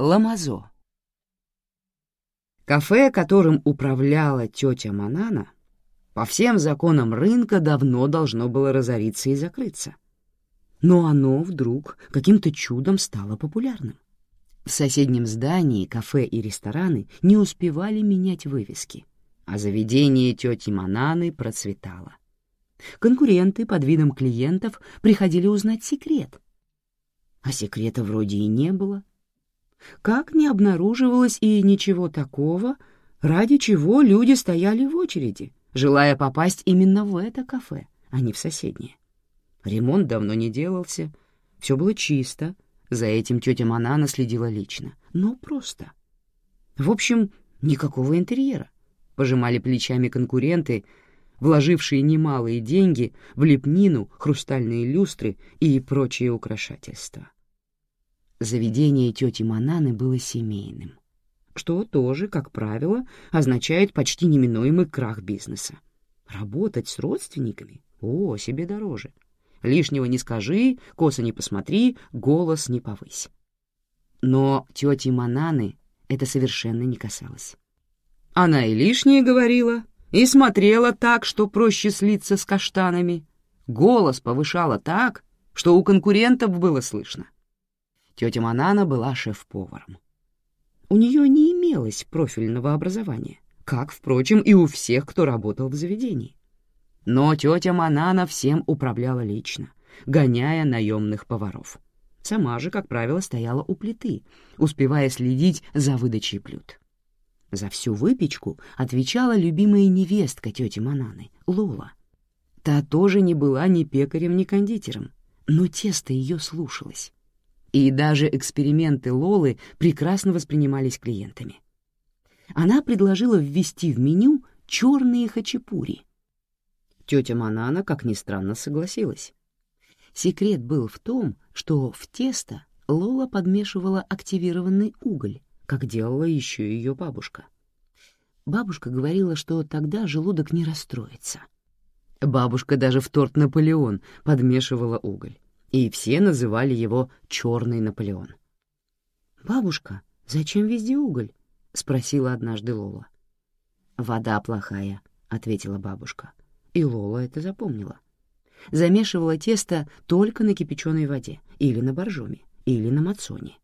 Ламазо. Кафе, которым управляла тетя Манана, по всем законам рынка давно должно было разориться и закрыться. Но оно вдруг каким-то чудом стало популярным. В соседнем здании кафе и рестораны не успевали менять вывески, а заведение тети Мананы процветало. Конкуренты под видом клиентов приходили узнать секрет. А секрета вроде и не было как не обнаруживалось и ничего такого, ради чего люди стояли в очереди, желая попасть именно в это кафе, а не в соседнее. Ремонт давно не делался, все было чисто, за этим тетя Манана следила лично, но просто. В общем, никакого интерьера. Пожимали плечами конкуренты, вложившие немалые деньги в лепнину, хрустальные люстры и прочие украшательства. Заведение тети Мананы было семейным, что тоже, как правило, означает почти неминуемый крах бизнеса. Работать с родственниками? О, себе дороже. Лишнего не скажи, косо не посмотри, голос не повысь. Но тети Мананы это совершенно не касалось. Она и лишнее говорила, и смотрела так, что проще слиться с каштанами. Голос повышала так, что у конкурентов было слышно. Тетя Манана была шеф-поваром. У нее не имелось профильного образования, как, впрочем, и у всех, кто работал в заведении. Но тетя Манана всем управляла лично, гоняя наемных поваров. Сама же, как правило, стояла у плиты, успевая следить за выдачей блюд. За всю выпечку отвечала любимая невестка тети Мананы, Лола. Та тоже не была ни пекарем, ни кондитером, но тесто ее слушалось и даже эксперименты Лолы прекрасно воспринимались клиентами. Она предложила ввести в меню черные хачапури. Тетя Манана, как ни странно, согласилась. Секрет был в том, что в тесто Лола подмешивала активированный уголь, как делала еще ее бабушка. Бабушка говорила, что тогда желудок не расстроится. Бабушка даже в торт «Наполеон» подмешивала уголь и все называли его «Черный Наполеон». «Бабушка, зачем везде уголь?» — спросила однажды Лола. «Вода плохая», — ответила бабушка. И Лола это запомнила. Замешивала тесто только на кипяченой воде, или на боржоме, или на мацоне.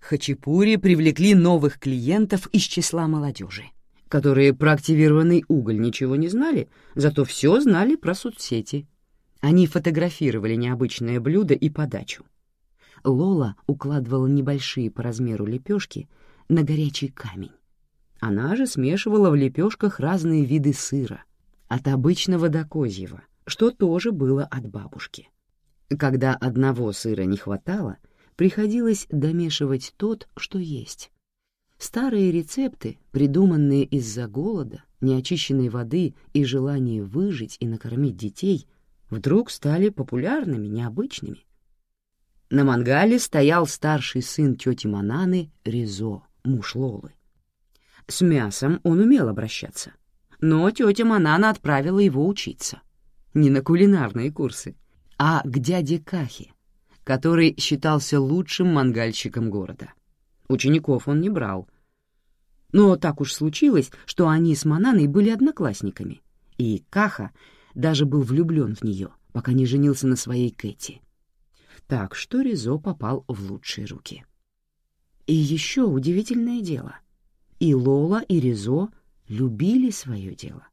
Хачапури привлекли новых клиентов из числа молодежи, которые про активированный уголь ничего не знали, зато все знали про соцсети — они фотографировали необычное блюдо и подачу. Лола укладывала небольшие по размеру лепешки на горячий камень. Она же смешивала в лепешках разные виды сыра, от обычного до козьего, что тоже было от бабушки. Когда одного сыра не хватало, приходилось домешивать тот, что есть. Старые рецепты, придуманные из-за голода, неочищенной воды и желания выжить и накормить детей — вдруг стали популярными, необычными. На мангале стоял старший сын тети Мананы Ризо, муж Лолы. С мясом он умел обращаться, но тетя Манана отправила его учиться. Не на кулинарные курсы, а к дяде Кахе, который считался лучшим мангальщиком города. Учеников он не брал. Но так уж случилось, что они с Мананой были одноклассниками, и Каха — даже был влюблен в нее, пока не женился на своей Кэти. Так что Ризо попал в лучшие руки. И еще удивительное дело. И Лола, и Ризо любили свое дело.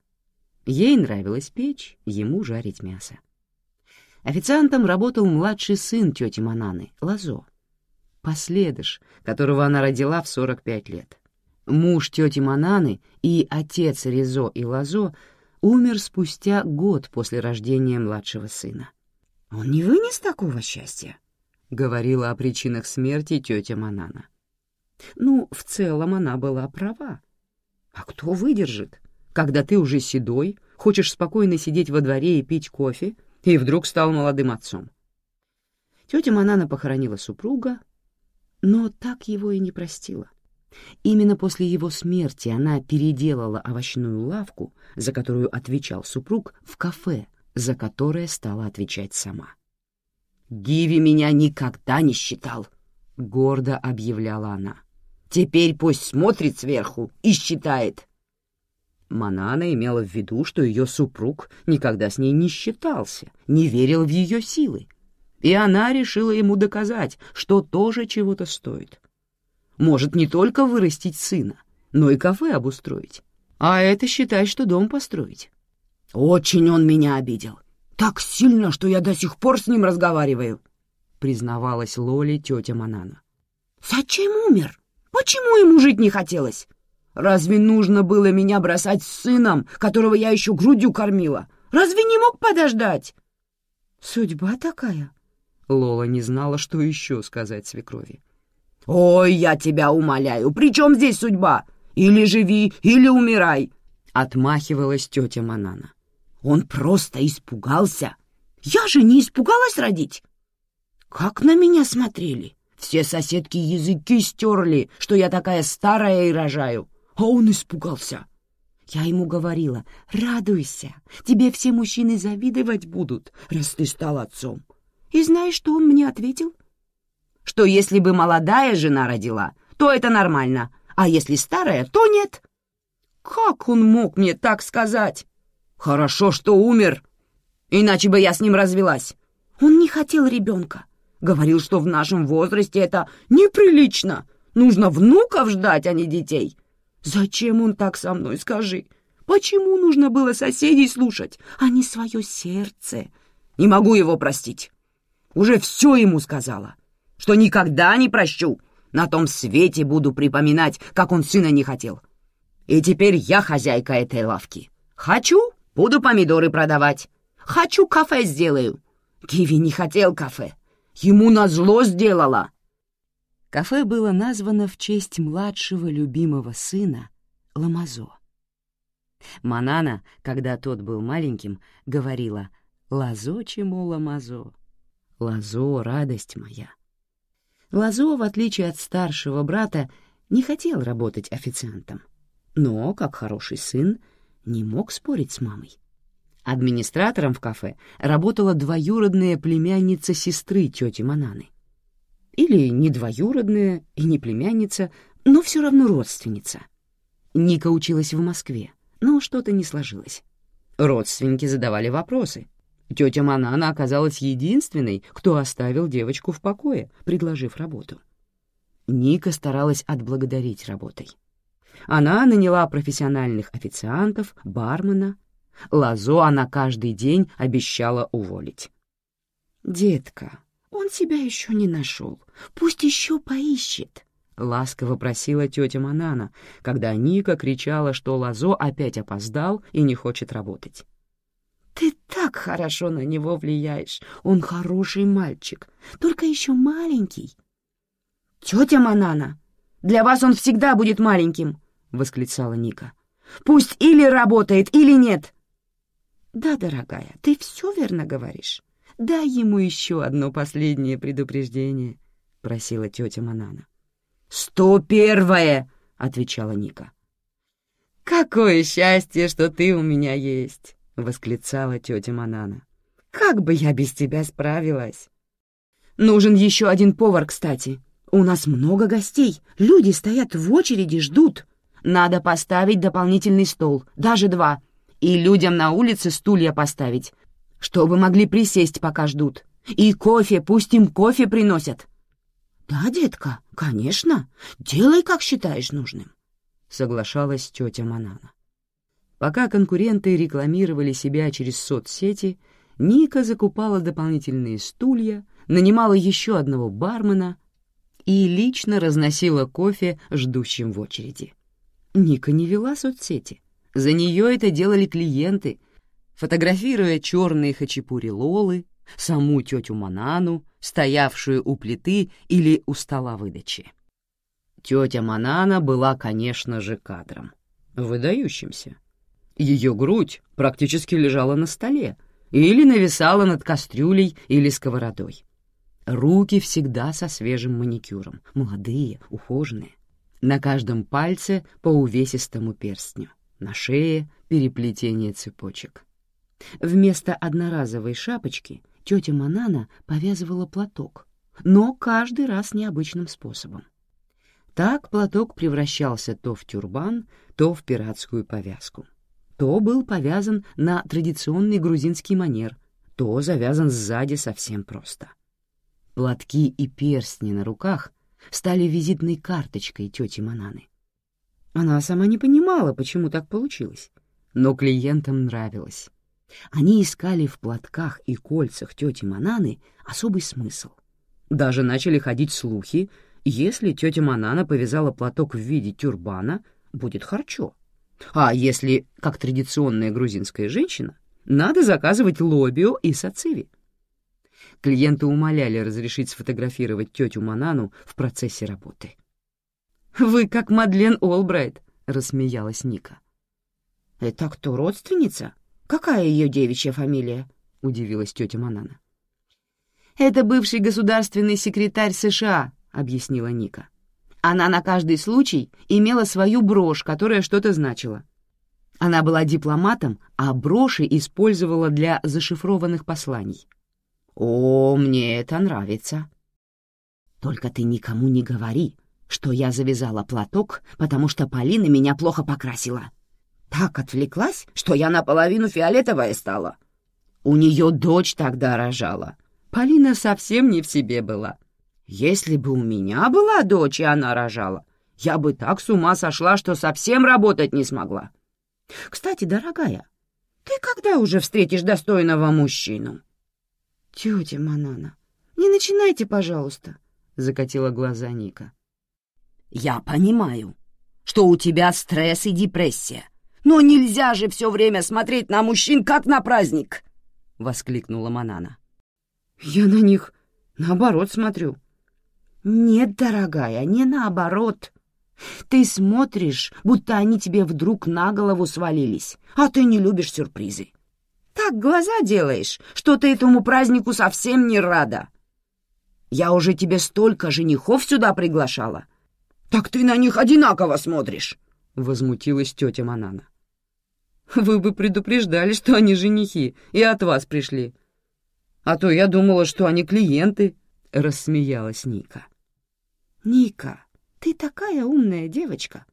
Ей нравилось печь, ему жарить мясо. Официантом работал младший сын тети Мананы, Лазо. Последыш, которого она родила в 45 лет. Муж тети Мананы и отец Ризо и Лазо умер спустя год после рождения младшего сына. «Он не вынес такого счастья», — говорила о причинах смерти тетя Манана. Ну, в целом она была права. А кто выдержит, когда ты уже седой, хочешь спокойно сидеть во дворе и пить кофе, и вдруг стал молодым отцом? Тетя Манана похоронила супруга, но так его и не простила. Именно после его смерти она переделала овощную лавку, за которую отвечал супруг, в кафе, за которое стала отвечать сама. «Гиви меня никогда не считал», — гордо объявляла она. Теперь пусть смотрит сверху и считает. Манана имела в виду, что ее супруг никогда с ней не считался, не верил в ее силы. И она решила ему доказать, что тоже чего-то стоит. Может не только вырастить сына, но и кафе обустроить. А это считай, что дом построить. Очень он меня обидел. Так сильно, что я до сих пор с ним разговариваю, признавалась Лоли тетя Манана. Зачем умер? Почему ему жить не хотелось? Разве нужно было меня бросать с сыном, которого я еще грудью кормила? Разве не мог подождать? Судьба такая. Лола не знала, что еще сказать свекрови. «Ой, я тебя умоляю, при чем здесь судьба? Или живи, или умирай!» Отмахивалась тетя Манана. «Он просто испугался. Я же не испугалась родить!» «Как на меня смотрели! Все соседки языки стерли, что я такая старая и рожаю!» а он испугался. Я ему говорила, радуйся, тебе все мужчины завидовать будут, раз ты стал отцом. И знаешь, что он мне ответил? Что если бы молодая жена родила, то это нормально, а если старая, то нет. Как он мог мне так сказать? Хорошо, что умер, иначе бы я с ним развелась. Он не хотел ребенка. Говорил, что в нашем возрасте это неприлично. Нужно внуков ждать, а не детей. Зачем он так со мной, скажи? Почему нужно было соседей слушать, а не свое сердце? Не могу его простить. Уже все ему сказала, что никогда не прощу. На том свете буду припоминать, как он сына не хотел. И теперь я хозяйка этой лавки. Хочу — буду помидоры продавать. Хочу — кафе сделаю. Киви не хотел кафе. Ему назло сделала. Кафе было названо в честь младшего любимого сына Ламазо. Манана, когда тот был маленьким, говорила «Лазо чему Ламазо?» «Лазо — радость моя». Лазо, в отличие от старшего брата, не хотел работать официантом, но, как хороший сын, не мог спорить с мамой. Администратором в кафе работала двоюродная племянница сестры тети Мананы или не двоюродная и не племянница, но все равно родственница. Ника училась в Москве, но что-то не сложилось. Родственники задавали вопросы. Тетя Манана оказалась единственной, кто оставил девочку в покое, предложив работу. Ника старалась отблагодарить работой. Она наняла профессиональных официантов, бармена. Лазо она каждый день обещала уволить. «Детка, он себя еще не нашел. Пусть еще поищет. — ласково просила тетя Манана, когда Ника кричала, что Лазо опять опоздал и не хочет работать. «Ты так хорошо на него влияешь. Он хороший мальчик, только еще маленький». «Тетя Манана, для вас он всегда будет маленьким», — восклицала Ника. «Пусть или работает, или нет». «Да, дорогая, ты все верно говоришь. Дай ему еще одно последнее предупреждение», — просила тетя Манана. «Сто первое!» — отвечала Ника. «Какое счастье, что ты у меня есть!» — восклицала тетя Манана. «Как бы я без тебя справилась!» «Нужен еще один повар, кстати. У нас много гостей. Люди стоят в очереди, ждут. Надо поставить дополнительный стол, даже два. И людям на улице стулья поставить, чтобы могли присесть, пока ждут. И кофе, пусть им кофе приносят». «Да, детка, конечно. Делай, как считаешь нужным», — соглашалась тетя Манана. Пока конкуренты рекламировали себя через соцсети, Ника закупала дополнительные стулья, нанимала еще одного бармена и лично разносила кофе ждущим в очереди. Ника не вела соцсети. За нее это делали клиенты, фотографируя черные хачапури Лолы, саму тетю Манану, стоявшую у плиты или у стола выдачи. Тетя Манана была, конечно же, кадром. Выдающимся. Ее грудь практически лежала на столе или нависала над кастрюлей или сковородой. Руки всегда со свежим маникюром, молодые, ухоженные. На каждом пальце по увесистому перстню, на шее переплетение цепочек. Вместо одноразовой шапочки тетя Манана повязывала платок, но каждый раз необычным способом. Так платок превращался то в тюрбан, то в пиратскую повязку. То был повязан на традиционный грузинский манер, то завязан сзади совсем просто. Платки и перстни на руках стали визитной карточкой тети Мананы. Она сама не понимала, почему так получилось, но клиентам нравилось. Они искали в платках и кольцах тети Мананы особый смысл. Даже начали ходить слухи, если тетя Манана повязала платок в виде тюрбана, будет харчо. А если, как традиционная грузинская женщина, надо заказывать лобио и сациви. Клиенты умоляли разрешить сфотографировать тетю Манану в процессе работы. «Вы как Мадлен Олбрайт», — рассмеялась Ника. «Это кто, родственница? Какая ее девичья фамилия?» — удивилась тетя Манана. «Это бывший государственный секретарь США», — объяснила Ника. «Она на каждый случай имела свою брошь, которая что-то значила. Она была дипломатом, а броши использовала для зашифрованных посланий. «О, мне это нравится». «Только ты никому не говори, что я завязала платок, потому что Полина меня плохо покрасила. Так отвлеклась, что я наполовину фиолетовая стала. У нее дочь тогда рожала. Полина совсем не в себе была. Если бы у меня была дочь, и она рожала, я бы так с ума сошла, что совсем работать не смогла. Кстати, дорогая, ты когда уже встретишь достойного мужчину?» «Тетя Манана, не начинайте, пожалуйста», — закатила глаза Ника. «Я понимаю, что у тебя стресс и депрессия, но нельзя же все время смотреть на мужчин, как на праздник!» — воскликнула Манана. «Я на них наоборот смотрю». «Нет, дорогая, не наоборот. Ты смотришь, будто они тебе вдруг на голову свалились, а ты не любишь сюрпризы так глаза делаешь, что ты этому празднику совсем не рада. Я уже тебе столько женихов сюда приглашала. Так ты на них одинаково смотришь, — возмутилась тетя Манана. Вы бы предупреждали, что они женихи, и от вас пришли. А то я думала, что они клиенты, — рассмеялась Ника. Ника, ты такая умная девочка.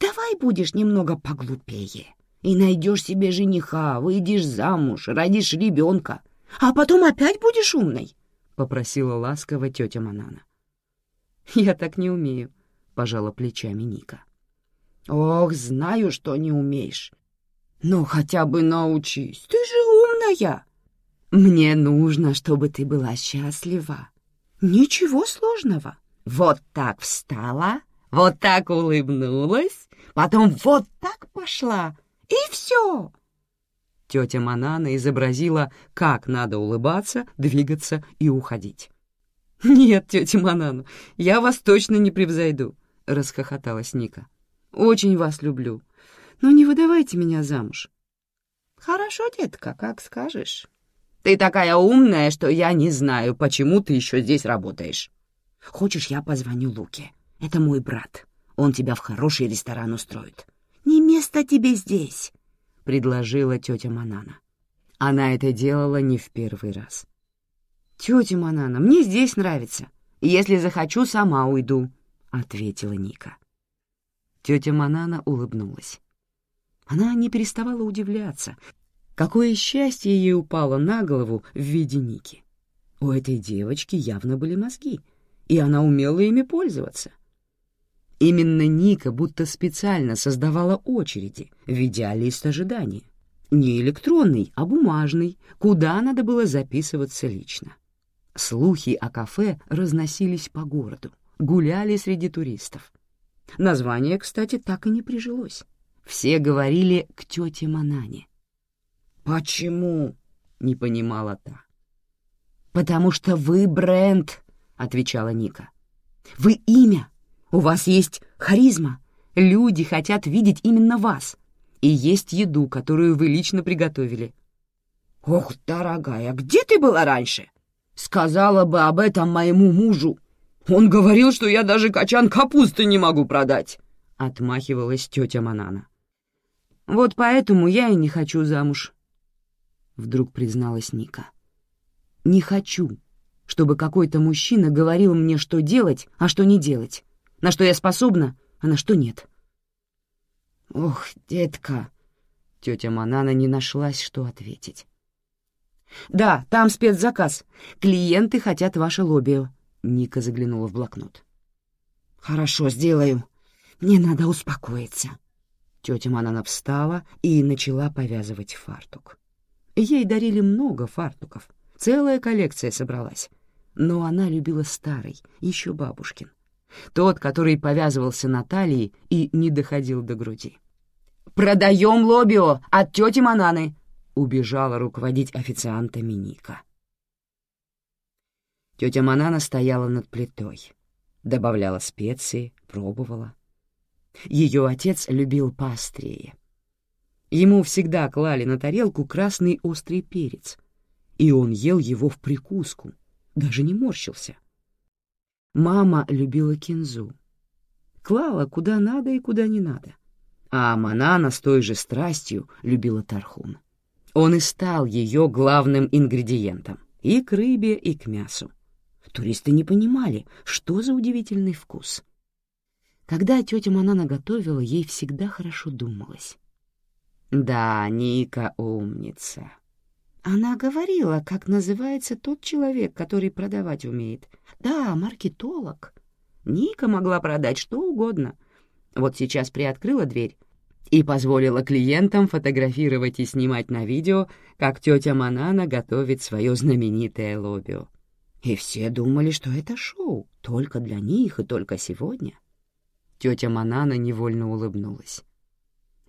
Давай будешь немного поглупее и найдешь себе жениха, выйдешь замуж, родишь ребенка, а потом опять будешь умной», — попросила ласково тетя Манана. «Я так не умею», — пожала плечами Ника. «Ох, знаю, что не умеешь. Но хотя бы научись, ты же умная. Мне нужно, чтобы ты была счастлива. Ничего сложного. Вот так встала, вот так улыбнулась, потом вот так пошла, и все. Тетя Манана изобразила, как надо улыбаться, двигаться и уходить. «Нет, тетя Манана, я вас точно не превзойду», — расхохоталась Ника. «Очень вас люблю, но не выдавайте меня замуж». «Хорошо, детка, как скажешь. Ты такая умная, что я не знаю, почему ты еще здесь работаешь. Хочешь, я позвоню Луке? Это мой брат. Он тебя в хороший ресторан устроит. «Не место тебе здесь», — предложила тетя Манана. Она это делала не в первый раз. «Тетя Манана, мне здесь нравится. Если захочу, сама уйду», — ответила Ника. Тетя Манана улыбнулась. Она не переставала удивляться, какое счастье ей упало на голову в виде Ники. У этой девочки явно были мозги, и она умела ими пользоваться. Именно Ника будто специально создавала очереди, ведя лист ожидания. Не электронный, а бумажный, куда надо было записываться лично. Слухи о кафе разносились по городу, гуляли среди туристов. Название, кстати, так и не прижилось. Все говорили к тете Манане. «Почему?» — не понимала та. «Потому что вы бренд», — отвечала Ника. «Вы имя, у вас есть харизма. Люди хотят видеть именно вас. И есть еду, которую вы лично приготовили. Ох, дорогая, где ты была раньше? Сказала бы об этом моему мужу. Он говорил, что я даже качан капусты не могу продать. Отмахивалась тетя Манана. Вот поэтому я и не хочу замуж. Вдруг призналась Ника. Не хочу, чтобы какой-то мужчина говорил мне, что делать, а что не делать. на что я способна, а на что нет. Ох, детка, тетя Манана не нашлась, что ответить. «Да, там спецзаказ. Клиенты хотят ваше лобио», — Ника заглянула в блокнот. «Хорошо, сделаю. Мне надо успокоиться». Тетя Манана встала и начала повязывать фартук. Ей дарили много фартуков, целая коллекция собралась. Но она любила старый, еще бабушкин. Тот, который повязывался на талии и не доходил до груди. «Продаем лобио от тети Мананы!» — убежала руководить официантами Ника. Тетя Манана стояла над плитой, добавляла специи, пробовала. Ее отец любил поострее. Ему всегда клали на тарелку красный острый перец, и он ел его в прикуску, даже не морщился. Мама любила кинзу. Клала куда надо и куда не надо. А Манана с той же страстью любила тархун. Он и стал ее главным ингредиентом и к рыбе, и к мясу. Туристы не понимали, что за удивительный вкус. Когда тетя Манана готовила, ей всегда хорошо думалось. «Да, Ника умница». Она говорила, как называется тот человек, который продавать умеет. Да, маркетолог. Ника могла продать что угодно. Вот сейчас приоткрыла дверь и позволила клиентам фотографировать и снимать на видео, как тетя Манана готовит свое знаменитое лобио. И все думали, что это шоу, только для них и только сегодня. Тетя Манана невольно улыбнулась.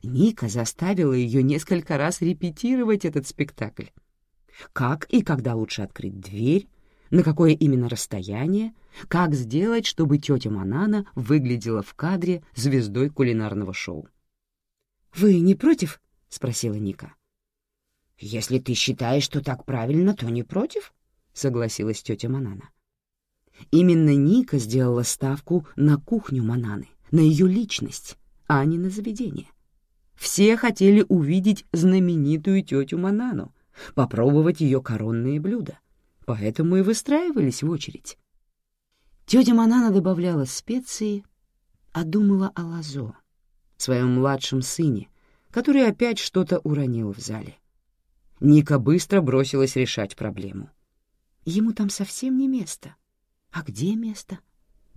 Ника заставила ее несколько раз репетировать этот спектакль. Как и когда лучше открыть дверь, на какое именно расстояние, как сделать, чтобы тетя Манана выглядела в кадре звездой кулинарного шоу. «Вы не против?» — спросила Ника. «Если ты считаешь, что так правильно, то не против», — согласилась тетя Манана. Именно Ника сделала ставку на кухню Мананы, на ее личность, а не на заведение. Все хотели увидеть знаменитую тетю Манану, попробовать ее коронные блюда, поэтому и выстраивались в очередь. Тетя Манана добавляла специи, а думала о Лазо, своем младшем сыне, который опять что-то уронил в зале. Ника быстро бросилась решать проблему. Ему там совсем не место. А где место?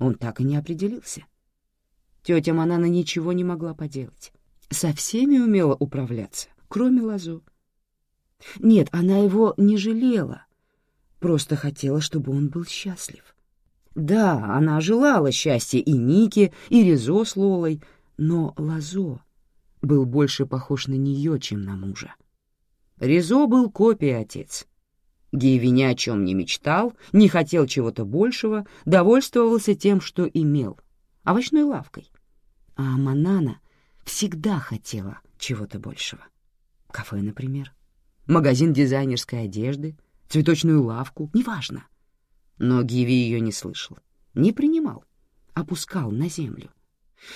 Он так и не определился. Тетя Манана ничего не могла поделать. Со всеми умела управляться, кроме Лазо. Нет, она его не жалела, просто хотела, чтобы он был счастлив. Да, она желала счастья и Нике, и Резо с Лолой, но Лазо был больше похож на нее, чем на мужа. Резо был копией отец. Гейви ни о чем не мечтал, не хотел чего-то большего, довольствовался тем, что имел — овощной лавкой. А Манана всегда хотела чего-то большего. Кафе, например магазин дизайнерской одежды, цветочную лавку, неважно. Но Гиви ее не слышал, не принимал, опускал на землю.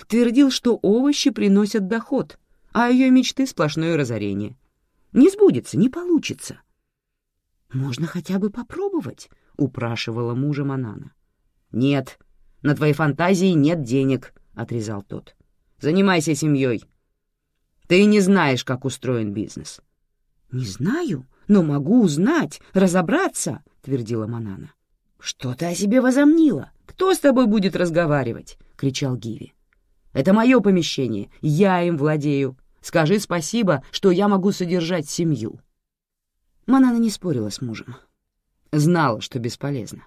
Твердил, что овощи приносят доход, а ее мечты — сплошное разорение. Не сбудется, не получится. «Можно хотя бы попробовать», — упрашивала мужа Манана. «Нет, на твоей фантазии нет денег», — отрезал тот. «Занимайся семьей. Ты не знаешь, как устроен бизнес. «Не знаю, но могу узнать, разобраться», — твердила Манана. «Что ты о себе возомнила? Кто с тобой будет разговаривать?» — кричал Гиви. «Это мое помещение, я им владею. Скажи спасибо, что я могу содержать семью». Манана не спорила с мужем. Знала, что бесполезно.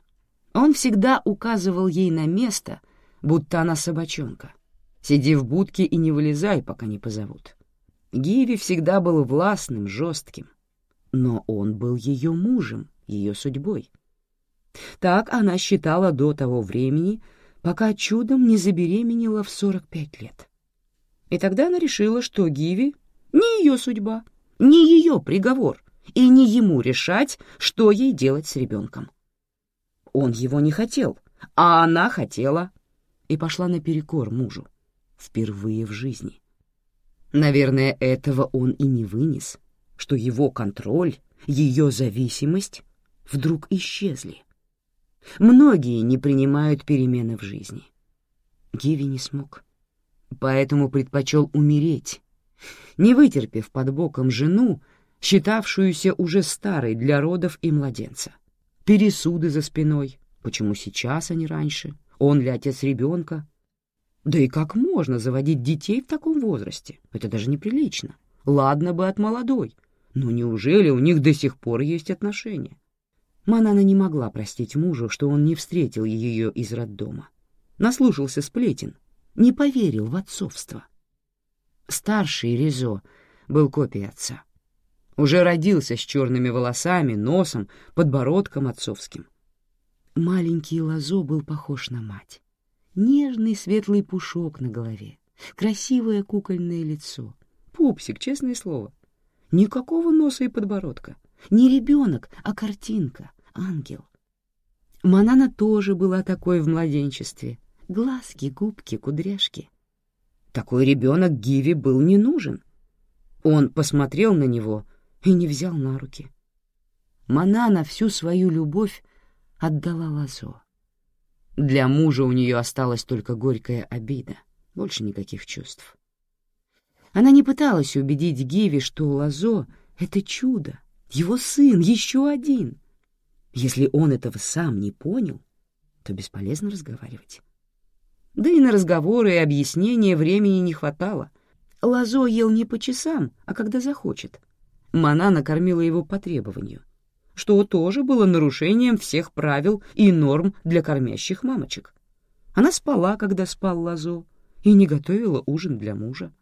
Он всегда указывал ей на место, будто она собачонка. Сиди в будке и не вылезай, пока не позовут. Гиви всегда был властным, жестким, но он был ее мужем, ее судьбой. Так она считала до того времени, пока чудом не забеременела в 45 лет. И тогда она решила, что Гиви — не ее судьба, не ее приговор, и не ему решать, что ей делать с ребенком. Он его не хотел, а она хотела, и пошла наперекор мужу, впервые в жизни. Наверное, этого он и не вынес, что его контроль, ее зависимость вдруг исчезли. Многие не принимают перемены в жизни. Гиви не смог, поэтому предпочел умереть, не вытерпев под боком жену, считавшуюся уже старой для родов и младенца. Пересуды за спиной, почему сейчас, а не раньше, он ли отец ребенка. Да и как можно заводить детей в таком возрасте? Это даже неприлично. Ладно бы от молодой, но неужели у них до сих пор есть отношения? Манана не могла простить мужу, что он не встретил ее из роддома. Наслушался сплетен, не поверил в отцовство. Старший Ризо был копией отца. Уже родился с черными волосами, носом, подбородком отцовским. Маленький Лазо был похож на мать. Нежный светлый пушок на голове, красивое кукольное лицо. Пупсик, честное слово. Никакого носа и подбородка. Не ребенок, а картинка, ангел. Манана тоже была такой в младенчестве. Глазки, губки, кудряшки. Такой ребенок Гиви был не нужен. Он посмотрел на него и не взял на руки. Манана всю свою любовь отдала Лазо. Для мужа у нее осталась только горькая обида, больше никаких чувств. Она не пыталась убедить Гиви, что Лазо — это чудо, его сын, еще один. Если он этого сам не понял, то бесполезно разговаривать. Да и на разговоры и объяснения времени не хватало. Лазо ел не по часам, а когда захочет. Мана накормила его по требованию, что тоже было нарушением всех правил и норм для кормящих мамочек. Она спала, когда спал Лазо, и не готовила ужин для мужа.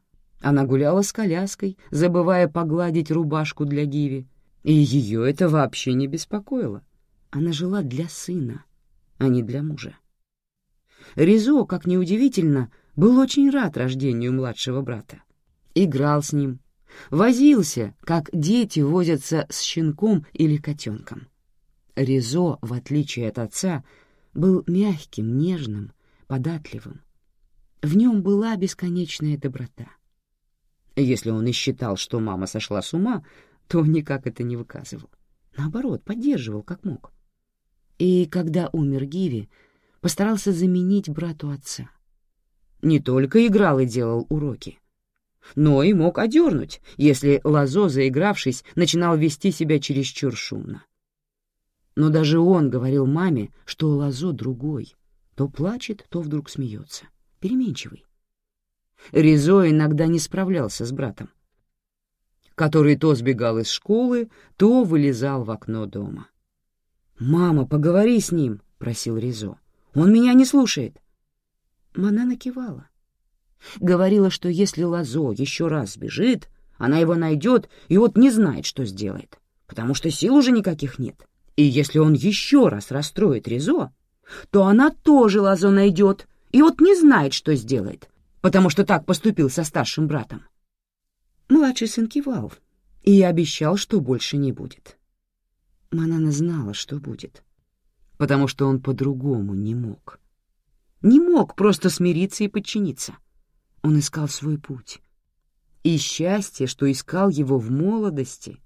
Она гуляла с коляской, забывая погладить рубашку для Гиви, и ее это вообще не беспокоило. Она жила для сына, а не для мужа. Ризо, как ни удивительно, был очень рад рождению младшего брата. Играл с ним, возился, как дети возятся с щенком или котенком. Ризо, в отличие от отца, был мягким, нежным, податливым. В нем была бесконечная доброта. Если он и считал, что мама сошла с ума, то никак это не выказывал. Наоборот, поддерживал как мог. И когда умер Гиви, постарался заменить брату отца. Не только играл и делал уроки, но и мог одернуть, если Лазо, заигравшись, начинал вести себя чересчур шумно. Но даже он говорил маме, что Лазо другой, то плачет, то вдруг смеется, переменчивый. Ризо иногда не справлялся с братом, который то сбегал из школы, то вылезал в окно дома. «Мама, поговори с ним», — просил Ризо. «Он меня не слушает». Манана кивала. Говорила, что если Лазо еще раз сбежит, она его найдет и вот не знает, что сделает, потому что сил уже никаких нет. И если он еще раз расстроит Ризо, то она тоже Лазо найдет и вот не знает, что сделает, потому что так поступил со старшим братом. Младший сын кивал и обещал, что больше не будет. Манана знала, что будет, потому что он по-другому не мог. Не мог просто смириться и подчиниться. Он искал свой путь. И счастье, что искал его в молодости,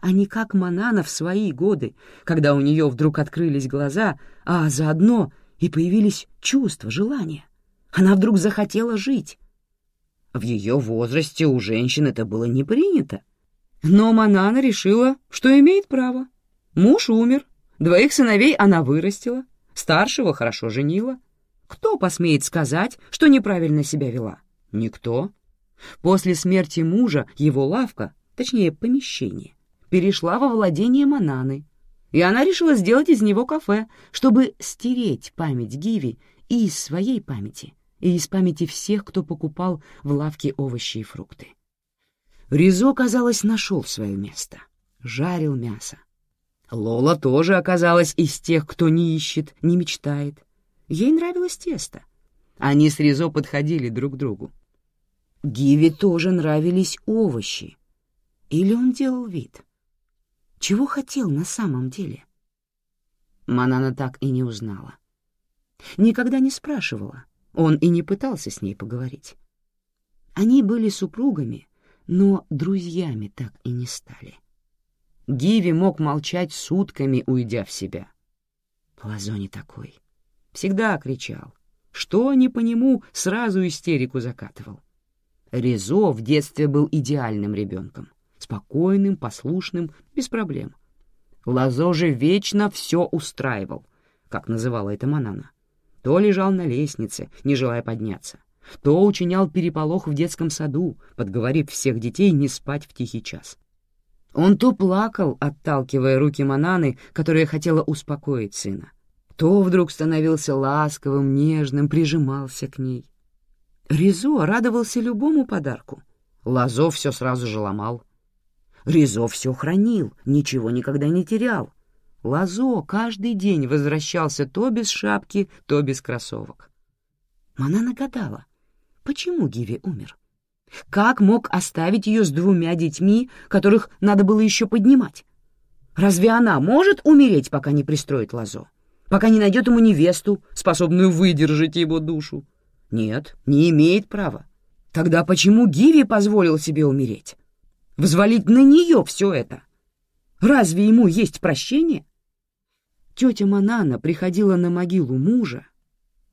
а не как Манана в свои годы, когда у нее вдруг открылись глаза, а заодно и появились чувства, желания. Она вдруг захотела жить. В ее возрасте у женщин это было не принято. Но Манана решила, что имеет право. Муж умер, двоих сыновей она вырастила, старшего хорошо женила. Кто посмеет сказать, что неправильно себя вела? Никто. После смерти мужа его лавка, точнее помещение, перешла во владение Мананы, и она решила сделать из него кафе, чтобы стереть память Гиви и из своей памяти, и из памяти всех, кто покупал в лавке овощи и фрукты. Ризо, казалось, нашел свое место. Жарил мясо. Лола тоже оказалась из тех, кто не ищет, не мечтает. Ей нравилось тесто. Они с Ризо подходили друг к другу. Гиви тоже нравились овощи. Или он делал вид? Чего хотел на самом деле? Манана так и не узнала. Никогда не спрашивала, он и не пытался с ней поговорить. Они были супругами, но друзьями так и не стали. Гиви мог молчать сутками, уйдя в себя. Лазо не такой. Всегда кричал, что ни по нему сразу истерику закатывал. Ризо в детстве был идеальным ребенком, спокойным, послушным, без проблем. Лазо же вечно все устраивал, как называла это Манана. То лежал на лестнице, не желая подняться, то учинял переполох в детском саду, подговорив всех детей не спать в тихий час. Он то плакал, отталкивая руки Мананы, которая хотела успокоить сына, то вдруг становился ласковым, нежным, прижимался к ней. Ризо радовался любому подарку. Лазо все сразу же ломал. Ризо все хранил, ничего никогда не терял. Лазо каждый день возвращался то без шапки, то без кроссовок. Мана нагадала, почему Гиви умер. Как мог оставить ее с двумя детьми, которых надо было еще поднимать? Разве она может умереть, пока не пристроит Лазо? Пока не найдет ему невесту, способную выдержать его душу? Нет, не имеет права. Тогда почему Гиви позволил себе умереть? Взвалить на нее все это? Разве ему есть прощение? Тетя Манана приходила на могилу мужа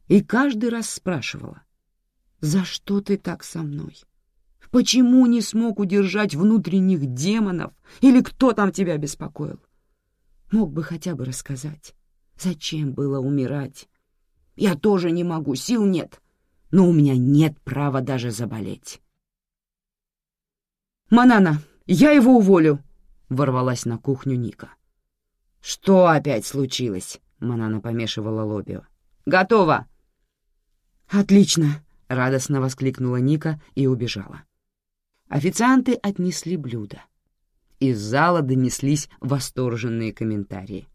и каждый раз спрашивала, «За что ты так со мной? Почему не смог удержать внутренних демонов или кто там тебя беспокоил? Мог бы хотя бы рассказать, зачем было умирать? Я тоже не могу, сил нет но у меня нет права даже заболеть. «Манана, я его уволю!» — ворвалась на кухню Ника. «Что опять случилось?» — Манана помешивала лобио. «Готово!» «Отлично!» — радостно воскликнула Ника и убежала. Официанты отнесли блюдо. Из зала донеслись восторженные комментарии.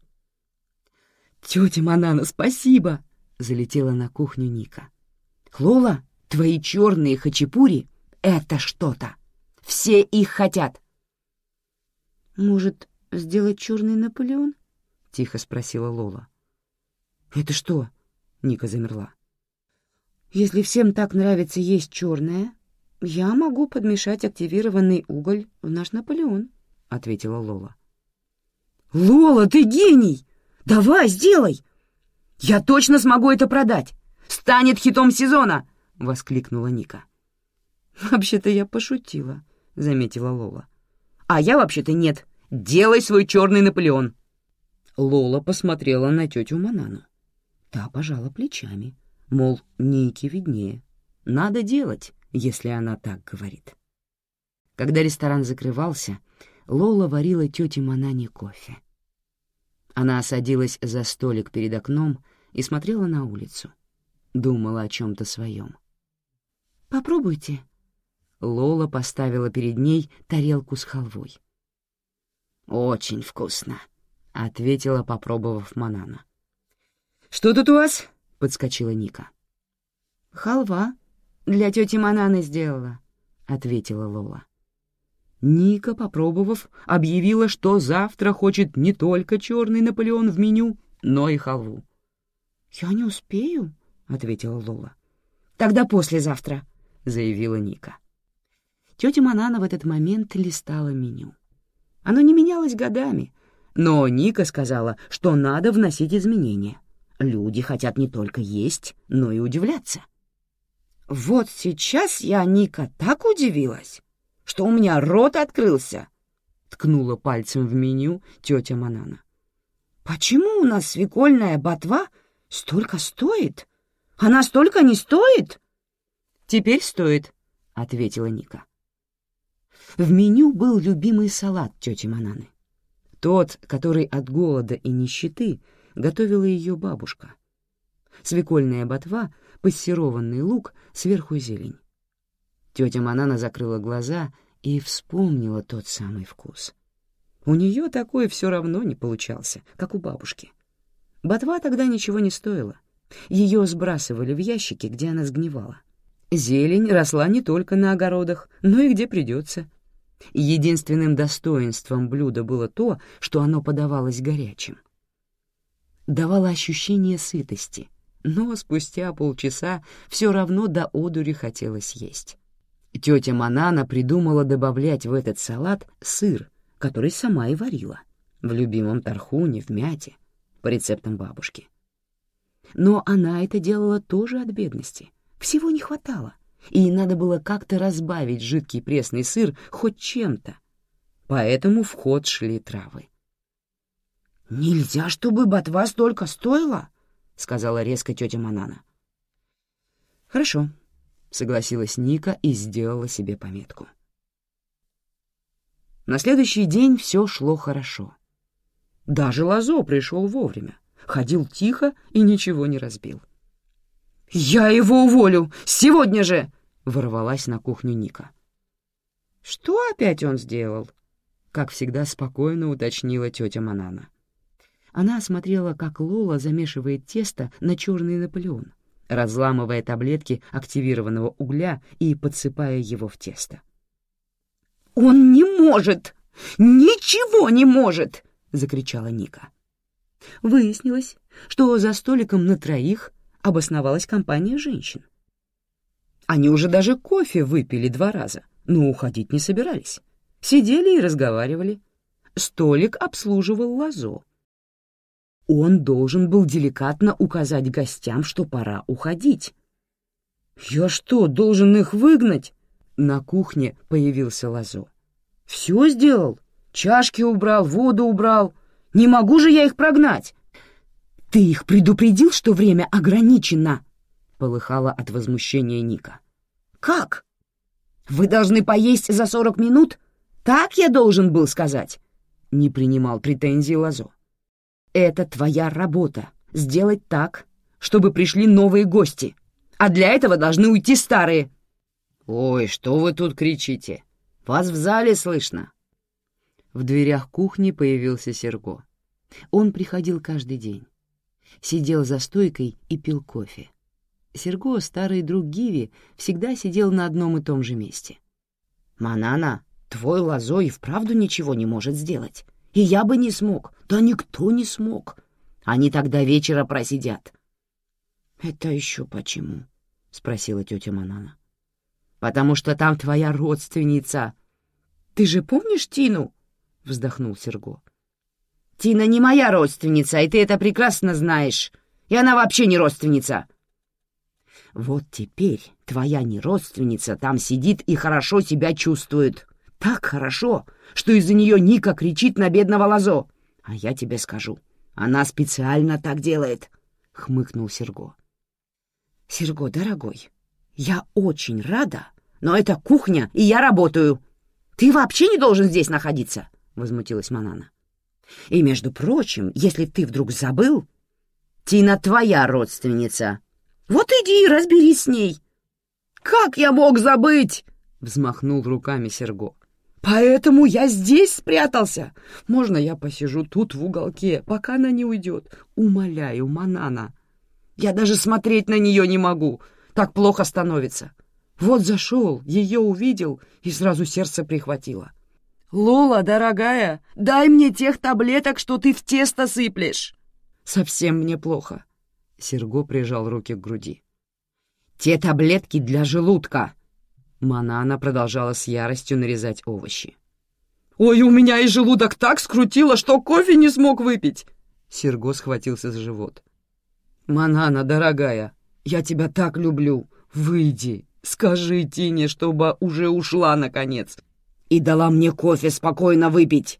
«Тетя Манана, спасибо!» — залетела на кухню Ника. Лола, твои черные хачапури — это что-то. Все их хотят. Может, сделать черный Наполеон? — тихо спросила Лола. «Это что?» — Ника замерла. «Если всем так нравится есть черное, я могу подмешать активированный уголь в наш Наполеон», — ответила Лола. «Лола, ты гений! Давай, сделай! Я точно смогу это продать! Станет хитом сезона!» — воскликнула Ника. «Вообще-то я пошутила», — заметила Лола. «А я вообще-то нет. Делай свой черный Наполеон!» Лола посмотрела на тетю Манану. Та пожала плечами, мол, Нике виднее. Надо делать, если она так говорит. Когда ресторан закрывался, Лола варила тете Манане кофе. Она садилась за столик перед окном и смотрела на улицу думала о чем-то своем. «Попробуйте». Лола поставила перед ней тарелку с халвой. «Очень вкусно», — ответила, попробовав Манана. «Что тут у вас?» — подскочила Ника. «Халва. Для тети Мананы сделала», — ответила Лола. Ника, попробовав, объявила, что завтра хочет не только черный Наполеон в меню, но и халву. «Я не успею», ответила Лола. «Тогда послезавтра», — заявила Ника. Тетя Манана в этот момент листала меню. Оно не менялось годами, но Ника сказала, что надо вносить изменения. Люди хотят не только есть, но и удивляться. «Вот сейчас я, Ника, так удивилась, что у меня рот открылся», — ткнула пальцем в меню тетя Манана. «Почему у нас свекольная ботва столько стоит?» Она столько не стоит?» «Теперь стоит», — ответила Ника. В меню был любимый салат тети Мананы. Тот, который от голода и нищеты готовила ее бабушка. Свекольная ботва, пассерованный лук, сверху зелень. Тетя Манана закрыла глаза и вспомнила тот самый вкус. У нее такой все равно не получался, как у бабушки. Ботва тогда ничего не стоила — ее сбрасывали в ящики, где она сгнивала. Зелень росла не только на огородах, но и где придется. Единственным достоинством блюда было то, что оно подавалось горячим. Давало ощущение сытости, но спустя полчаса все равно до одури хотелось есть. Тетя Манана придумала добавлять в этот салат сыр, который сама и варила, в любимом тархуне, в мяте, по рецептам бабушки. Но она это делала тоже от бедности. Всего не хватало, и надо было как-то разбавить жидкий пресный сыр хоть чем-то. Поэтому в ход шли травы. «Нельзя, чтобы ботва столько стоила», — сказала резко тетя Манана. «Хорошо», — согласилась Ника и сделала себе пометку. На следующий день все шло хорошо. Даже Лазо пришел вовремя, ходил тихо и ничего не разбил. «Я его уволю! Сегодня же!» — ворвалась на кухню Ника. «Что опять он сделал?» — как всегда спокойно уточнила тетя Манана. Она осмотрела, как Лола замешивает тесто на черный Наполеон, разламывая таблетки активированного угля и подсыпая его в тесто. «Он не может! Ничего не может!» — закричала Ника. Выяснилось, что за столиком на троих обосновалась компания женщин. Они уже даже кофе выпили два раза, но уходить не собирались. Сидели и разговаривали. Столик обслуживал Лазо. Он должен был деликатно указать гостям, что пора уходить. «Я что, должен их выгнать?» На кухне появился Лазо. «Все сделал. Чашки убрал, воду убрал. Не могу же я их прогнать!» «Ты их предупредил, что время ограничено?» — полыхала от возмущения Ника. «Как? Вы должны поесть за сорок минут? Так я должен был сказать?» — не принимал претензий Лазо. «Это твоя работа — сделать так, чтобы пришли новые гости, а для этого должны уйти старые». «Ой, что вы тут кричите? Вас в зале слышно!» В дверях кухни появился Серго. Он приходил каждый день. Сидел за стойкой и пил кофе. Серго, старый друг Гиви, всегда сидел на одном и том же месте. «Манана, твой лозой вправду ничего не может сделать. И я бы не смог, да никто не смог. Они тогда вечера просидят». «Это еще почему?» — спросила тетя Манана. «Потому что там твоя родственница. Ты же помнишь Тину?» — вздохнул Серго. «Тина не моя родственница, и ты это прекрасно знаешь. И она вообще не родственница». «Вот теперь твоя неродственница там сидит и хорошо себя чувствует. Так хорошо, что из-за нее Ника кричит на бедного Лазо. А я тебе скажу, она специально так делает», — хмыкнул Серго. «Серго, дорогой, я очень рада, но это кухня, и я работаю. Ты вообще не должен здесь находиться». — возмутилась Манана. «И, между прочим, если ты вдруг забыл, Тина твоя родственница. Вот иди и разберись с ней». «Как я мог забыть?» — взмахнул руками Серго. «Поэтому я здесь спрятался. Можно я посижу тут в уголке, пока она не уйдет? Умоляю, Манана. Я даже смотреть на нее не могу. Так плохо становится. Вот зашел, ее увидел, и сразу сердце прихватило. «Лола, дорогая, дай мне тех таблеток, что ты в тесто сыплешь!» «Совсем мне плохо!» Серго прижал руки к груди. «Те таблетки для желудка!» Манана продолжала с яростью нарезать овощи. «Ой, у меня и желудок так скрутило, что кофе не смог выпить!» Серго схватился за живот. «Манана, дорогая, я тебя так люблю! Выйди, скажи Тине, чтобы уже ушла, наконец!» И дала мне кофе спокойно выпить.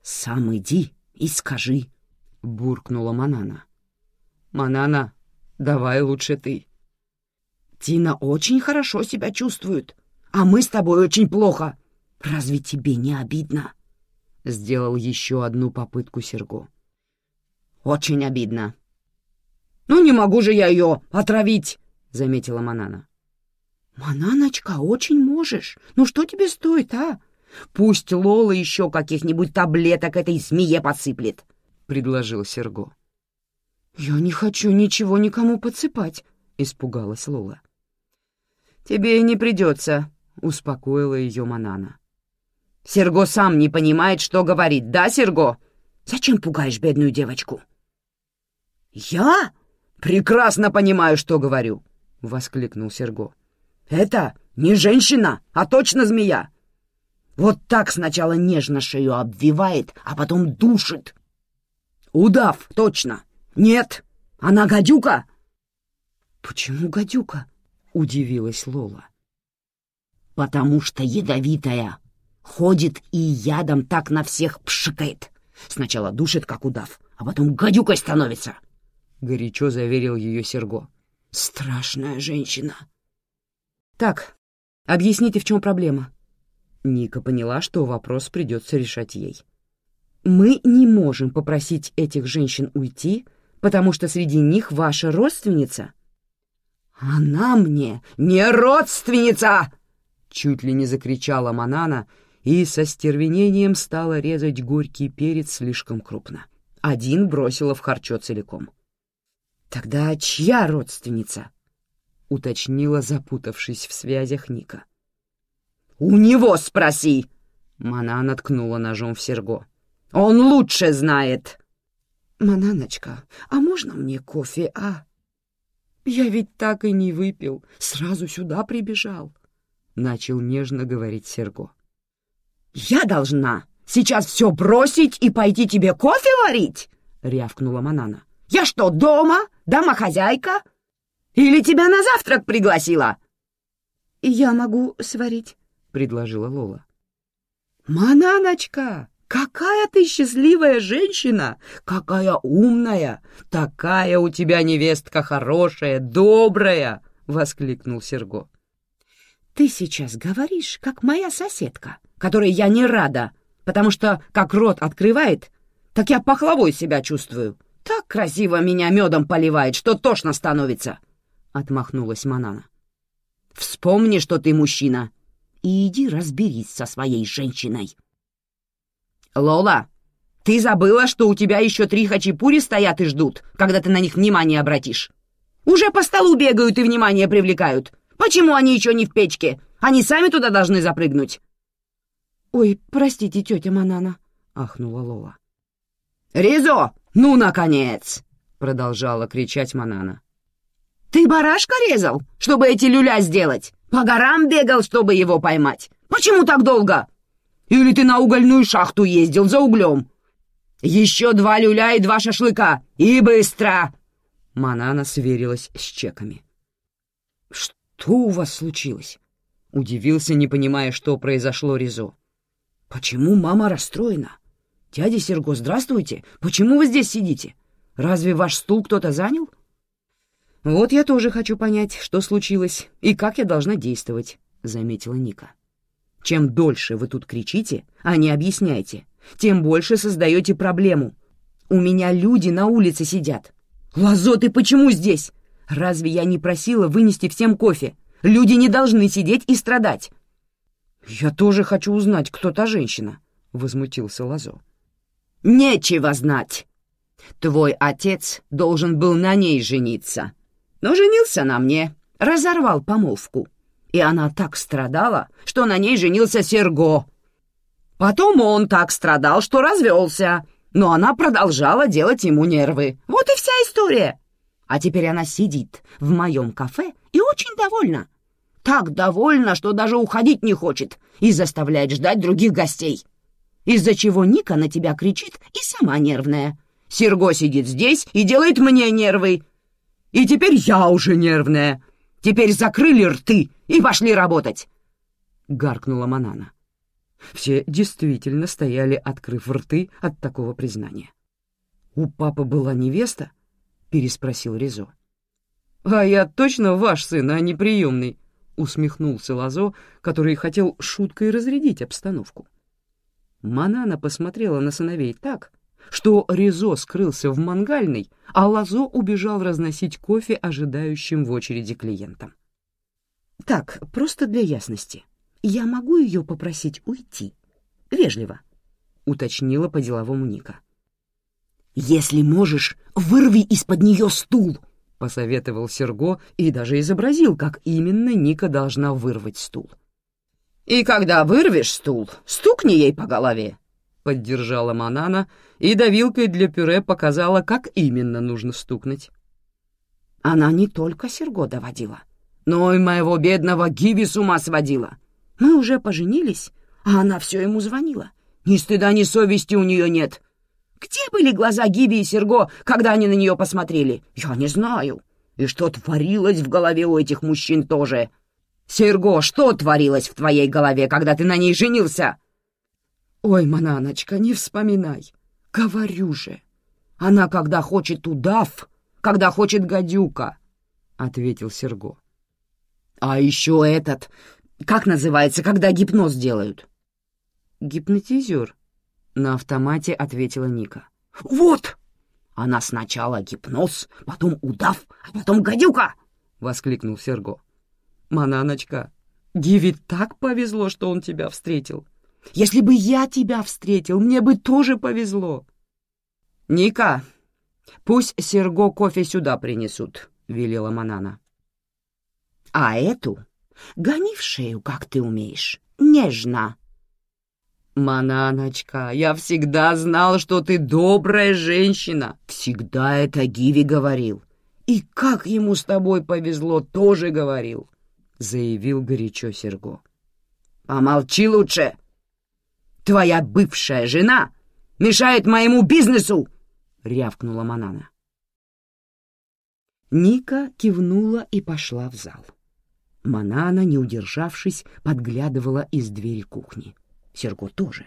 «Сам иди и скажи», — буркнула Манана. «Манана, давай лучше ты». «Тина очень хорошо себя чувствует, а мы с тобой очень плохо. Разве тебе не обидно?» Сделал еще одну попытку Серго. «Очень обидно». «Ну не могу же я ее отравить», — заметила Манана. «Мананочка, очень можешь. Ну что тебе стоит, а? Пусть Лола еще каких-нибудь таблеток этой змее подсыплет», — предложил Серго. «Я не хочу ничего никому подсыпать», — испугалась Лола. «Тебе и не придется», — успокоила ее Манана. «Серго сам не понимает, что говорит, да, Серго? Зачем пугаешь бедную девочку?» «Я прекрасно понимаю, что говорю», — воскликнул Серго. Это не женщина, а точно змея. Вот так сначала нежно шею обвивает, а потом душит. Удав, точно. Нет, Она гадюка!» «Почему гадюка?» — удивилась Лола. «Потому что ядовитая. Ходит и ядом так на всех пшикает. Сначала душит, как удав, а потом гадюкой становится», — горячо заверил ее Серго. «Страшная женщина». «Так, объясните, в чем проблема?» Ника поняла, что вопрос придется решать ей. «Мы не можем попросить этих женщин уйти, потому что среди них ваша родственница». «Она мне не родственница!» Чуть ли не закричала Манана и со стервенением стала резать горький перец слишком крупно. Один бросила в харчо целиком. «Тогда чья родственница?» — уточнила, запутавшись в связях Ника. «У него спроси!» — Манана ткнула ножом в серго. «Он лучше знает!» «Мананочка, а можно мне кофе, а?» «Я ведь так и не выпил, сразу сюда прибежал», — начал нежно говорить Серго. «Я должна сейчас все бросить и пойти тебе кофе варить?» — рявкнула Манана. «Я что, дома? Домохозяйка? Или тебя на завтрак пригласила?» «Я могу сварить», — предложила Лола. «Мананочка, какая ты счастливая женщина! Какая умная! Такая у тебя невестка хорошая, добрая!» — воскликнул Серго. «Ты сейчас говоришь, как моя соседка, которой я не рада, потому что, как рот открывает, так я пахлавой себя чувствую. Так красиво меня медом поливает, что тошно становится!» — отмахнулась Манана. «Вспомни, что ты мужчина, и иди разберись со своей женщиной. Лола, ты забыла, что у тебя еще три хачапури стоят и ждут, когда ты на них внимание обратишь? Уже по столу бегают и внимание привлекают. Почему они еще не в печке? Они сами туда должны запрыгнуть. «Ой, простите, тетя Манана», — ахнула Лола. «Ризо, ну, наконец!» — продолжала кричать Манана. «Ты барашка резал, чтобы эти люля сделать? По горам бегал, чтобы его поймать. Почему так долго? Или ты на угольную шахту ездил за углем? Еще два люля и два шашлыка. И быстро!» Манана сверилась с чеками. «Что у вас случилось?» — удивился, не понимая, что произошло Ризо. «Почему мама расстроена? Дядя Серго, здравствуйте. Почему вы здесь сидите? Разве ваш стул кто-то занял?» «Вот я тоже хочу понять, что случилось и как я должна действовать», — заметила Ника. «Чем дольше вы тут кричите, а не объясняете, тем больше создаете проблему. У меня люди на улице сидят. Лазо, ты почему здесь? Разве я не просила вынести всем кофе? Люди не должны сидеть и страдать». «Я тоже хочу узнать, кто та женщина», — возмутился Лазо. «Нечего знать. Твой отец должен был на ней жениться», но женился на мне, разорвал помолвку. И она так страдала, что на ней женился Серго. Потом он так страдал, что развелся, но она продолжала делать ему нервы. Вот и вся история. А теперь она сидит в моем кафе и очень довольна. Так довольна, что даже уходить не хочет и заставляет ждать других гостей. Из-за чего Ника на тебя кричит и сама нервная. Серго сидит здесь и делает мне нервы, и теперь я уже нервная. Теперь закрыли рты и пошли работать!» — гаркнула Манана. Все действительно стояли, открыв рты от такого признания. «У папы была невеста?» — переспросил Ризо. «А я точно ваш сын, а не приемный?» — усмехнулся Лазо, который хотел шуткой разрядить обстановку. Манана посмотрела на сыновей так, что Ризо скрылся в мангальной, а Лазо убежал разносить кофе ожидающим в очереди клиентам. «Так, просто для ясности. Я могу ее попросить уйти? Вежливо», — уточнила по-деловому Ника. «Если можешь, вырви из-под нее стул», — посоветовал Серго и даже изобразил, как именно Ника должна вырвать стул. «И когда вырвешь стул, стукни ей по голове», — поддержала Манана и давилкой для пюре показала, как именно нужно стукнуть. Она не только Серго доводила, но и моего бедного Гиви с ума сводила. Мы уже поженились, а она все ему звонила. Ни стыда, ни совести у нее нет. Где были глаза Гиви и Серго, когда они на нее посмотрели? Я не знаю. И что творилось в голове у этих мужчин тоже? Серго, что творилось в твоей голове, когда ты на ней женился? Ой, Мананочка, не вспоминай. Говорю же. Она когда хочет удав, когда хочет гадюка, — ответил Серго. А еще этот, как называется, когда гипноз делают? Гипнотизер, на автомате ответила Ника. «Вот! Она сначала гипноз, потом удав, а потом гадюка!» — воскликнул Серго. «Мананочка, Гиви так повезло, что он тебя встретил. Если бы я тебя встретил, мне бы тоже повезло». «Ника, пусть Серго кофе сюда принесут», — велела Манана. «А эту гони в шею, как ты умеешь, нежно», «Мананочка, я всегда знал, что ты добрая женщина!» Всегда это Гиви говорил. «И как ему с тобой повезло, тоже говорил!» Заявил горячо Серго. «Помолчи лучше! Твоя бывшая жена мешает моему бизнесу!» Рявкнула Манана. Ника кивнула и пошла в зал. Манана, не удержавшись, подглядывала из двери кухни. Серго тоже.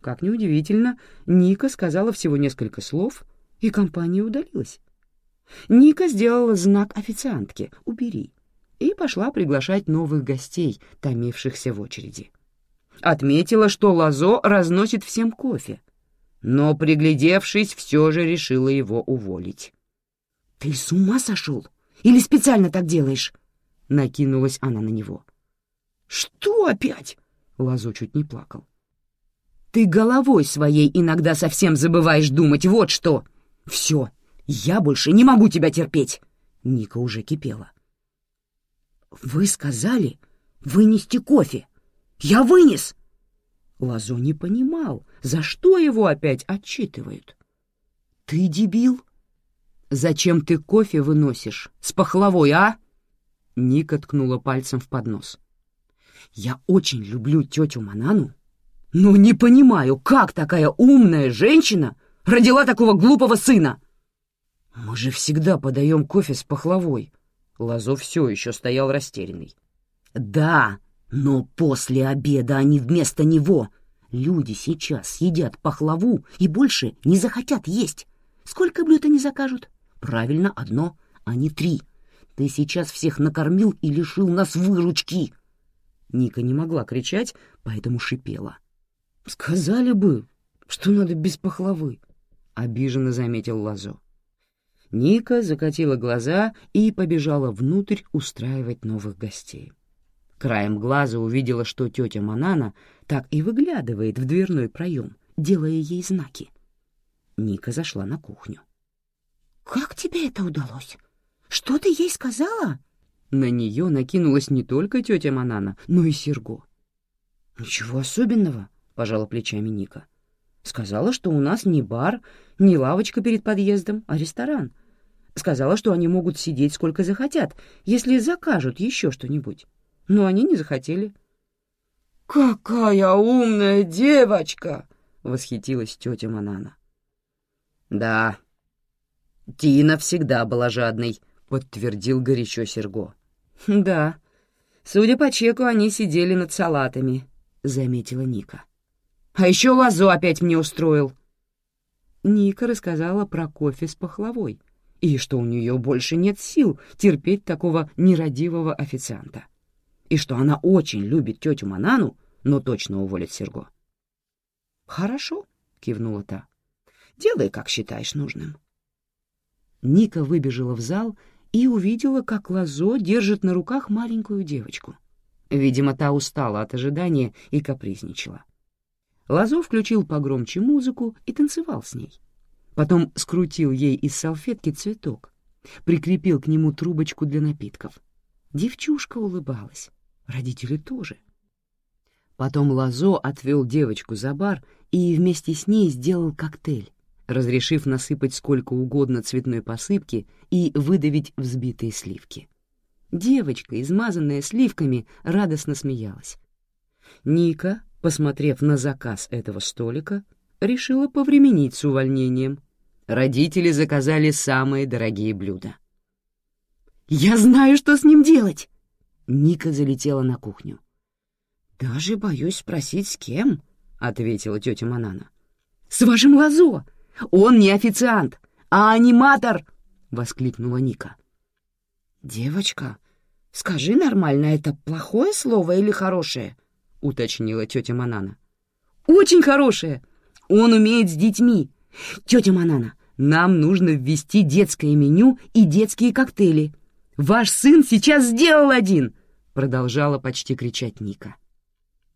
Как неудивительно, Ника сказала всего несколько слов, и компания удалилась. Ника сделала знак официантке «Убери» и пошла приглашать новых гостей, томившихся в очереди. Отметила, что Лазо разносит всем кофе, но, приглядевшись, все же решила его уволить. «Ты с ума сошел? Или специально так делаешь?» — накинулась она на него. «Что опять?» Лазо чуть не плакал. «Ты головой своей иногда совсем забываешь думать, вот что! Все, я больше не могу тебя терпеть!» Ника уже кипела. «Вы сказали вынести кофе. Я вынес!» Лазо не понимал, за что его опять отчитывают. «Ты дебил? Зачем ты кофе выносишь? С пахлавой, а?» Ника ткнула пальцем в поднос. Я очень люблю тетю Манану, но не понимаю, как такая умная женщина родила такого глупого сына. Мы же всегда подаем кофе с пахлавой. Лазо все еще стоял растерянный. Да, но после обеда они вместо него. Люди сейчас едят пахлаву и больше не захотят есть. Сколько блюд они закажут? Правильно, одно, а не три. Ты сейчас всех накормил и лишил нас выручки. Ника не могла кричать, поэтому шипела. «Сказали бы, что надо без пахлавы», — обиженно заметил Лазо. Ника закатила глаза и побежала внутрь устраивать новых гостей. Краем глаза увидела, что тетя Манана так и выглядывает в дверной проем, делая ей знаки. Ника зашла на кухню. «Как тебе это удалось? Что ты ей сказала?» На нее накинулась не только тетя Манана, но и Серго. «Ничего особенного», — пожала плечами Ника. «Сказала, что у нас не бар, не лавочка перед подъездом, а ресторан. Сказала, что они могут сидеть сколько захотят, если закажут еще что-нибудь. Но они не захотели». «Какая умная девочка!» — восхитилась тетя Манана. «Да, Тина всегда была жадной», — подтвердил горячо Серго. «Да, судя по чеку, они сидели над салатами», — заметила Ника. «А еще лазо опять мне устроил». Ника рассказала про кофе с пахлавой и что у нее больше нет сил терпеть такого нерадивого официанта, и что она очень любит тетю Манану, но точно уволит Серго. «Хорошо», — кивнула та. «Делай, как считаешь нужным». Ника выбежала в зал и увидела, как Лазо держит на руках маленькую девочку. Видимо, та устала от ожидания и капризничала. Лазо включил погромче музыку и танцевал с ней. Потом скрутил ей из салфетки цветок, прикрепил к нему трубочку для напитков. Девчушка улыбалась, родители тоже. Потом Лазо отвел девочку за бар и вместе с ней сделал коктейль, разрешив насыпать сколько угодно цветной посыпки и выдавить взбитые сливки. Девочка, измазанная сливками, радостно смеялась. Ника, посмотрев на заказ этого столика, решила повременить с увольнением. Родители заказали самые дорогие блюда. «Я знаю, что с ним делать!» Ника залетела на кухню. «Даже боюсь спросить, с кем?» — ответила тетя Манана. «С вашим Лазо! Он не официант, а аниматор!» — воскликнула Ника. «Девочка, скажи нормально, это плохое слово или хорошее?» — уточнила тетя Манана. «Очень хорошее! Он умеет с детьми. Тетя Манана, нам нужно ввести детское меню и детские коктейли. Ваш сын сейчас сделал один!» — продолжала почти кричать Ника.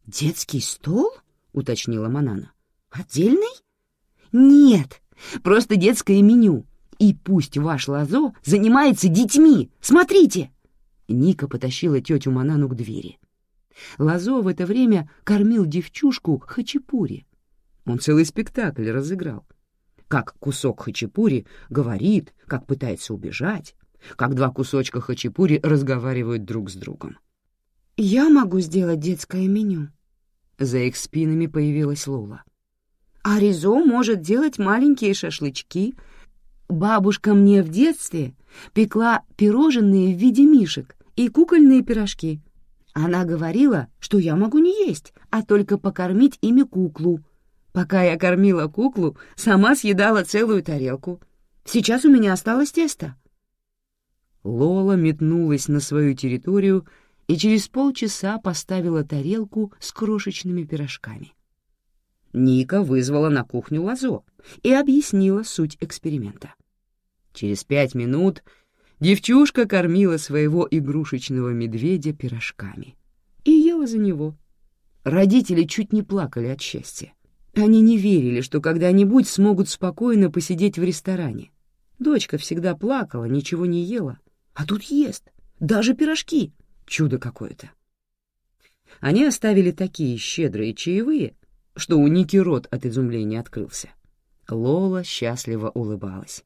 «Детский стол?» — уточнила Манана. «Отдельный?» «Нет, просто детское меню. И пусть ваш Лазо занимается детьми. Смотрите!» Ника потащила тетю Манану к двери. Лазо в это время кормил девчушку хачапури. Он целый спектакль разыграл. Как кусок хачапури говорит, как пытается убежать, как два кусочка хачапури разговаривают друг с другом. «Я могу сделать детское меню». За их спинами появилась Лола. «А Ризо может делать маленькие шашлычки. Бабушка мне в детстве пекла пирожные в виде мишек и кукольные пирожки. Она говорила, что я могу не есть, а только покормить ими куклу. Пока я кормила куклу, сама съедала целую тарелку. Сейчас у меня осталось тесто». Лола метнулась на свою территорию и через полчаса поставила тарелку с крошечными пирожками. Ника вызвала на кухню Лазо и объяснила суть эксперимента. Через пять минут девчушка кормила своего игрушечного медведя пирожками и ела за него. Родители чуть не плакали от счастья. Они не верили, что когда-нибудь смогут спокойно посидеть в ресторане. Дочка всегда плакала, ничего не ела, а тут ест, даже пирожки. Чудо какое-то. Они оставили такие щедрые чаевые, что у Ники рот от изумления открылся. Лола счастливо улыбалась.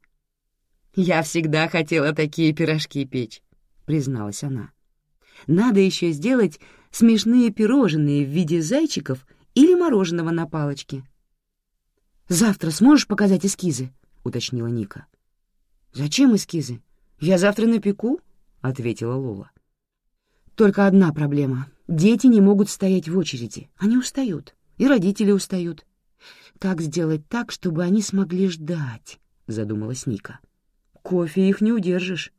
«Я всегда хотела такие пирожки печь», — призналась она. «Надо еще сделать смешные пирожные в виде зайчиков или мороженого на палочке». «Завтра сможешь показать эскизы?» — уточнила Ника. «Зачем эскизы? Я завтра напеку», — ответила Лола. «Только одна проблема. Дети не могут стоять в очереди. Они устают, и родители устают. Как сделать так, чтобы они смогли ждать?» — задумалась Ника. «Кофе их не удержишь».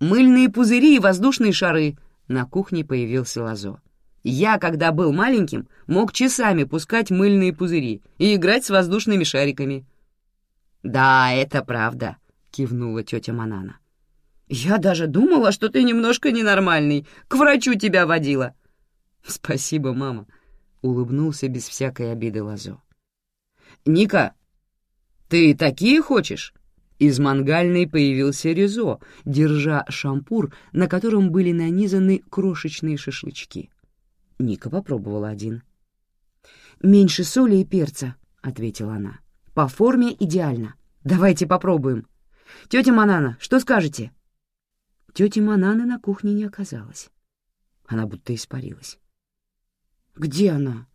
«Мыльные пузыри и воздушные шары!» На кухне появился Лазо. Я, когда был маленьким, мог часами пускать мыльные пузыри и играть с воздушными шариками. «Да, это правда», — кивнула тетя Манана. «Я даже думала, что ты немножко ненормальный. К врачу тебя водила». «Спасибо, мама», — улыбнулся без всякой обиды Лазо. «Ника, ты такие хочешь?» Из мангальной появился Резо, держа шампур, на котором были нанизаны крошечные шашлычки. Ника попробовала один. «Меньше соли и перца», — ответила она. «По форме идеально. Давайте попробуем. Тетя Манана, что скажете?» Тети Мананы на кухне не оказалось. Она будто испарилась. «Где она?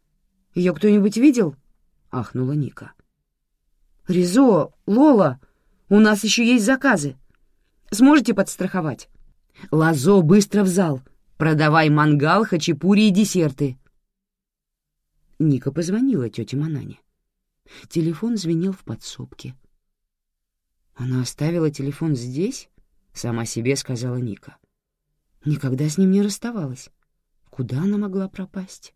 Ее кто-нибудь видел?» — ахнула Ника. «Ризо, Лола, у нас еще есть заказы. Сможете подстраховать?» «Лазо, быстро в зал!» Продавай мангал, хачапури и десерты. Ника позвонила тете Манане. Телефон звенел в подсобке. Она оставила телефон здесь, сама себе сказала Ника. Никогда с ним не расставалась. Куда она могла пропасть?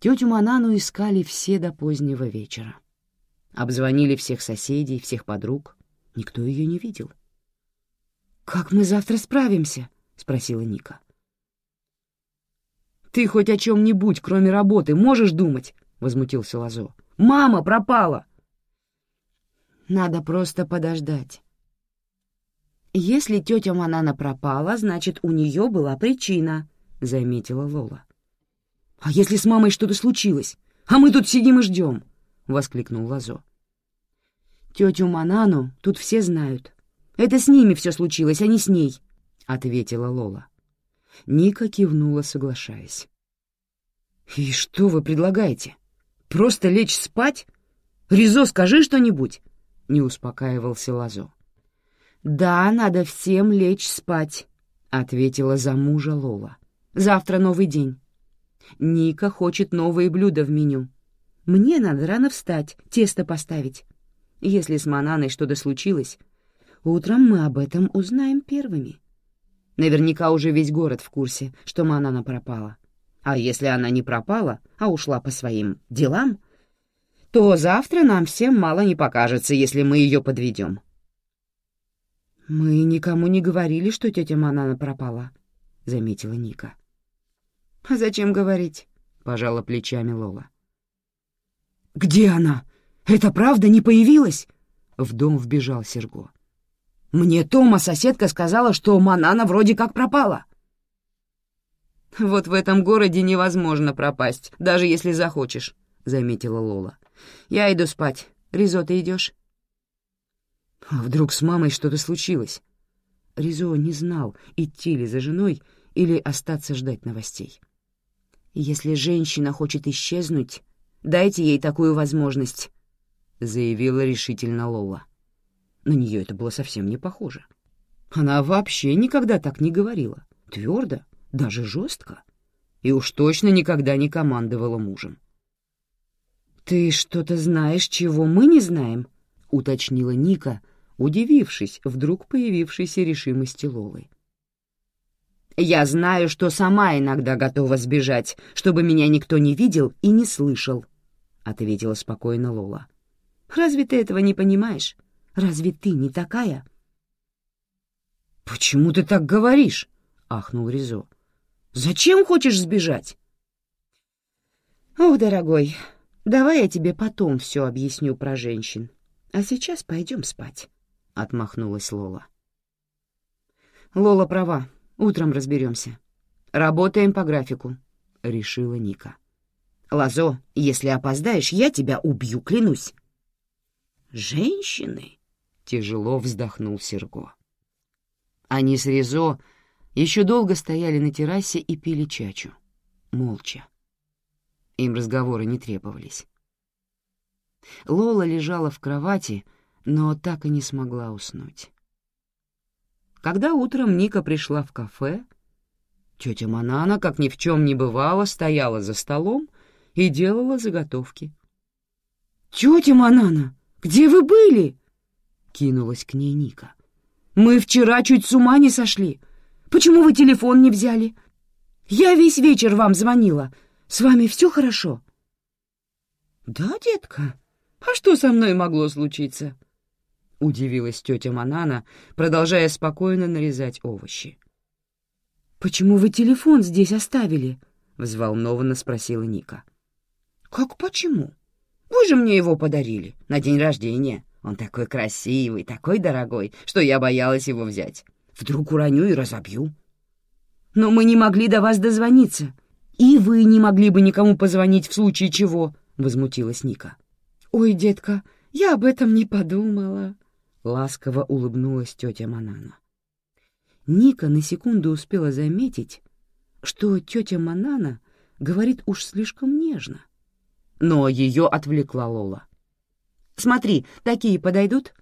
Тетю Манану искали все до позднего вечера. Обзвонили всех соседей, всех подруг. Никто ее не видел. «Как мы завтра справимся?» — спросила Ника. «Ты хоть о чем-нибудь, кроме работы, можешь думать?» — возмутился Лазо. «Мама пропала!» «Надо просто подождать». «Если тетя Манана пропала, значит, у нее была причина», — заметила Лола. «А если с мамой что-то случилось? А мы тут сидим и ждем!» — воскликнул Лазо. «Тетю Манану тут все знают. Это с ними все случилось, а не с ней», — ответила Лола. Ника кивнула, соглашаясь. «И что вы предлагаете? Просто лечь спать? Ризо, скажи что-нибудь!» — не успокаивался Лазо. «Да, надо всем лечь спать», — ответила за мужа Лола. «Завтра новый день. Ника хочет новые блюда в меню. Мне надо рано встать, тесто поставить. Если с Мананой что-то случилось, утром мы об этом узнаем первыми. Наверняка уже весь город в курсе, что Манана пропала. А если она не пропала, а ушла по своим делам, то завтра нам всем мало не покажется, если мы ее подведем. «Мы никому не говорили, что тетя Манана пропала», — заметила Ника. «А зачем говорить?» — пожала плечами Лола. «Где она? Это правда не появилась?» В дом вбежал Серго. «Мне Тома, соседка, сказала, что Манана вроде как пропала». «Вот в этом городе невозможно пропасть, даже если захочешь», — заметила Лола. «Я иду спать. Ризо, ты идешь?» А вдруг с мамой что-то случилось? Ризо не знал, идти ли за женой или остаться ждать новостей. «Если женщина хочет исчезнуть, дайте ей такую возможность», — заявила решительно Лола. На нее это было совсем не похоже. Она вообще никогда так не говорила, твердо, даже жестко, и уж точно никогда не командовала мужем. «Ты что-то знаешь, чего мы не знаем?» — уточнила Ника, удивившись вдруг появившейся решимости Лолы. «Я знаю, что сама иногда готова сбежать, чтобы меня никто не видел и не слышал», — ответила спокойно Лола. «Разве ты этого не понимаешь? Разве ты не такая?» «Почему ты так говоришь?» — ахнул Ризо. «Зачем хочешь сбежать?» «Ох, дорогой, давай я тебе потом все объясню про женщин, а сейчас пойдем спать» отмахнулась Лола. Лола права, утром разберемся. Работаем по графику, решила Ника. Лазо, если опоздаешь, я тебя убью, клянусь. Женщины, тяжело вздохнул Серго. Они с Ризо еще долго стояли на террасе и пили чачу, молча. Им разговоры не требовались. Лола лежала в кровати, но так и не смогла уснуть. Когда утром Ника пришла в кафе, тетя Манана, как ни в чем не бывало, стояла за столом и делала заготовки. «Тетя Манана, где вы были?» — кинулась к ней Ника. «Мы вчера чуть с ума не сошли. Почему вы телефон не взяли? Я весь вечер вам звонила. С вами все хорошо?» «Да, детка. А что со мной могло случиться?» — удивилась тетя Манана, продолжая спокойно нарезать овощи. «Почему вы телефон здесь оставили?» — взволнованно спросила Ника. «Как почему? Вы же мне его подарили на день рождения. Он такой красивый, такой дорогой, что я боялась его взять. Вдруг уроню и разобью. Но мы не могли до вас дозвониться. И вы не могли бы никому позвонить в случае чего», — возмутилась Ника. «Ой, детка, я об этом не подумала», — ласково улыбнулась тетя Манана. Ника на секунду успела заметить, что тетя Манана говорит уж слишком нежно. Но ее отвлекла Лола. «Смотри, такие подойдут?»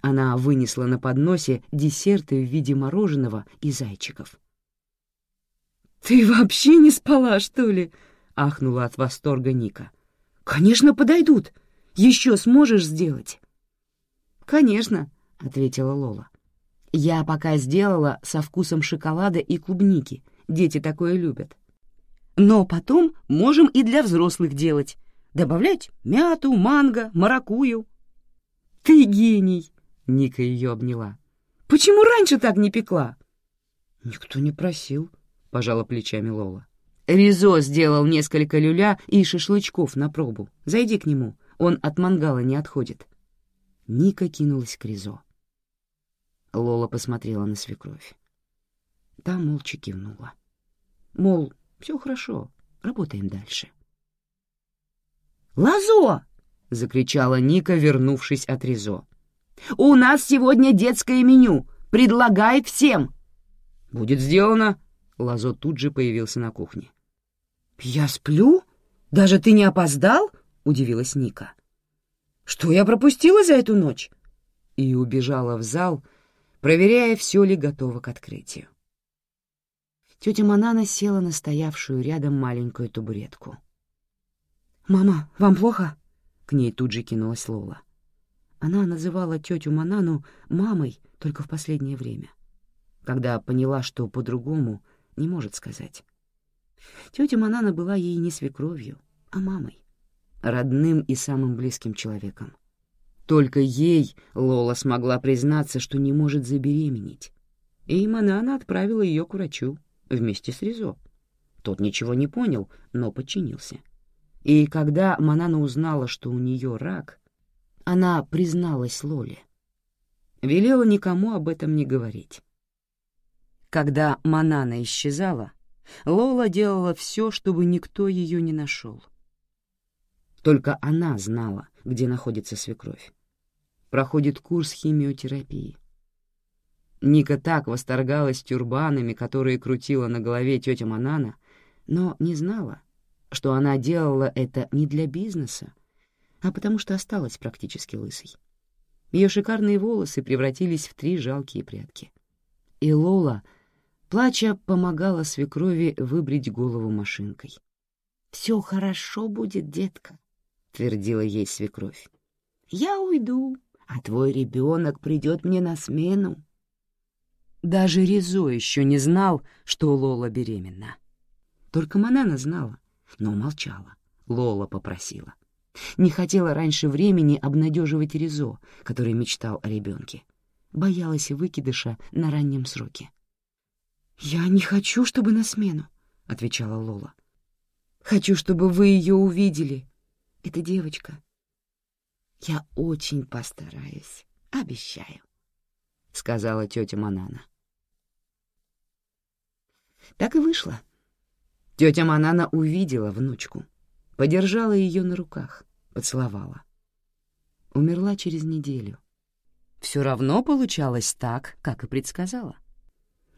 Она вынесла на подносе десерты в виде мороженого и зайчиков. «Ты вообще не спала, что ли?» — ахнула от восторга Ника. «Конечно, подойдут. Еще сможешь сделать?» «Конечно», — ответила Лола. «Я пока сделала со вкусом шоколада и клубники. Дети такое любят. Но потом можем и для взрослых делать. Добавлять мяту, манго, маракую». «Ты гений!» — Ника ее обняла. «Почему раньше так не пекла?» «Никто не просил», — пожала плечами Лола. Ризо сделал несколько люля и шашлычков на пробу. Зайди к нему, он от мангала не отходит. Ника кинулась к Ризо. Лола посмотрела на свекровь. Та молча кивнула. Мол, все хорошо, работаем дальше. «Лазо!» — закричала Ника, вернувшись от Ризо. «У нас сегодня детское меню. Предлагай всем!» «Будет сделано!» — Лазо тут же появился на кухне. «Я сплю? Даже ты не опоздал?» —— удивилась Ника. «Что я пропустила за эту ночь?» И убежала в зал, проверяя, все ли готово к открытию. Тетя Манана села на стоявшую рядом маленькую табуретку. «Мама, вам плохо?» — к ней тут же кинулась Лола. Она называла тетю Манану мамой только в последнее время, когда поняла, что по-другому не может сказать. Тетя Манана была ей не свекровью, а мамой, родным и самым близким человеком. Только ей Лола смогла признаться, что не может забеременеть, и Манана отправила ее к врачу вместе с Ризо. Тот ничего не понял, но подчинился. И когда Манана узнала, что у нее рак, она призналась Лоле. Велела никому об этом не говорить. Когда Манана исчезала, Лола делала все, чтобы никто ее не нашел. Только она знала, где находится свекровь. Проходит курс химиотерапии. Ника так восторгалась тюрбанами, которые крутила на голове тетя Манана, но не знала, что она делала это не для бизнеса, а потому что осталась практически лысой. Ее шикарные волосы превратились в три жалкие прядки. И Лола, плача, помогала свекрови выбрить голову машинкой. «Все хорошо будет, детка», — твердила ей свекровь. «Я уйду, а твой ребенок придет мне на смену». Даже Ризо еще не знал, что Лола беременна. Только Манана знала, но молчала. Лола попросила. Не хотела раньше времени обнадеживать Ризо, который мечтал о ребенке. Боялась выкидыша на раннем сроке. «Я не хочу, чтобы на смену», — отвечала Лола. «Хочу, чтобы вы ее увидели. Это девочка». «Я очень постараюсь, обещаю», — сказала тетя Манана. Так и вышло. Тетя Манана увидела внучку, подержала ее на руках, поцеловала. Умерла через неделю. Все равно получалось так, как и предсказала.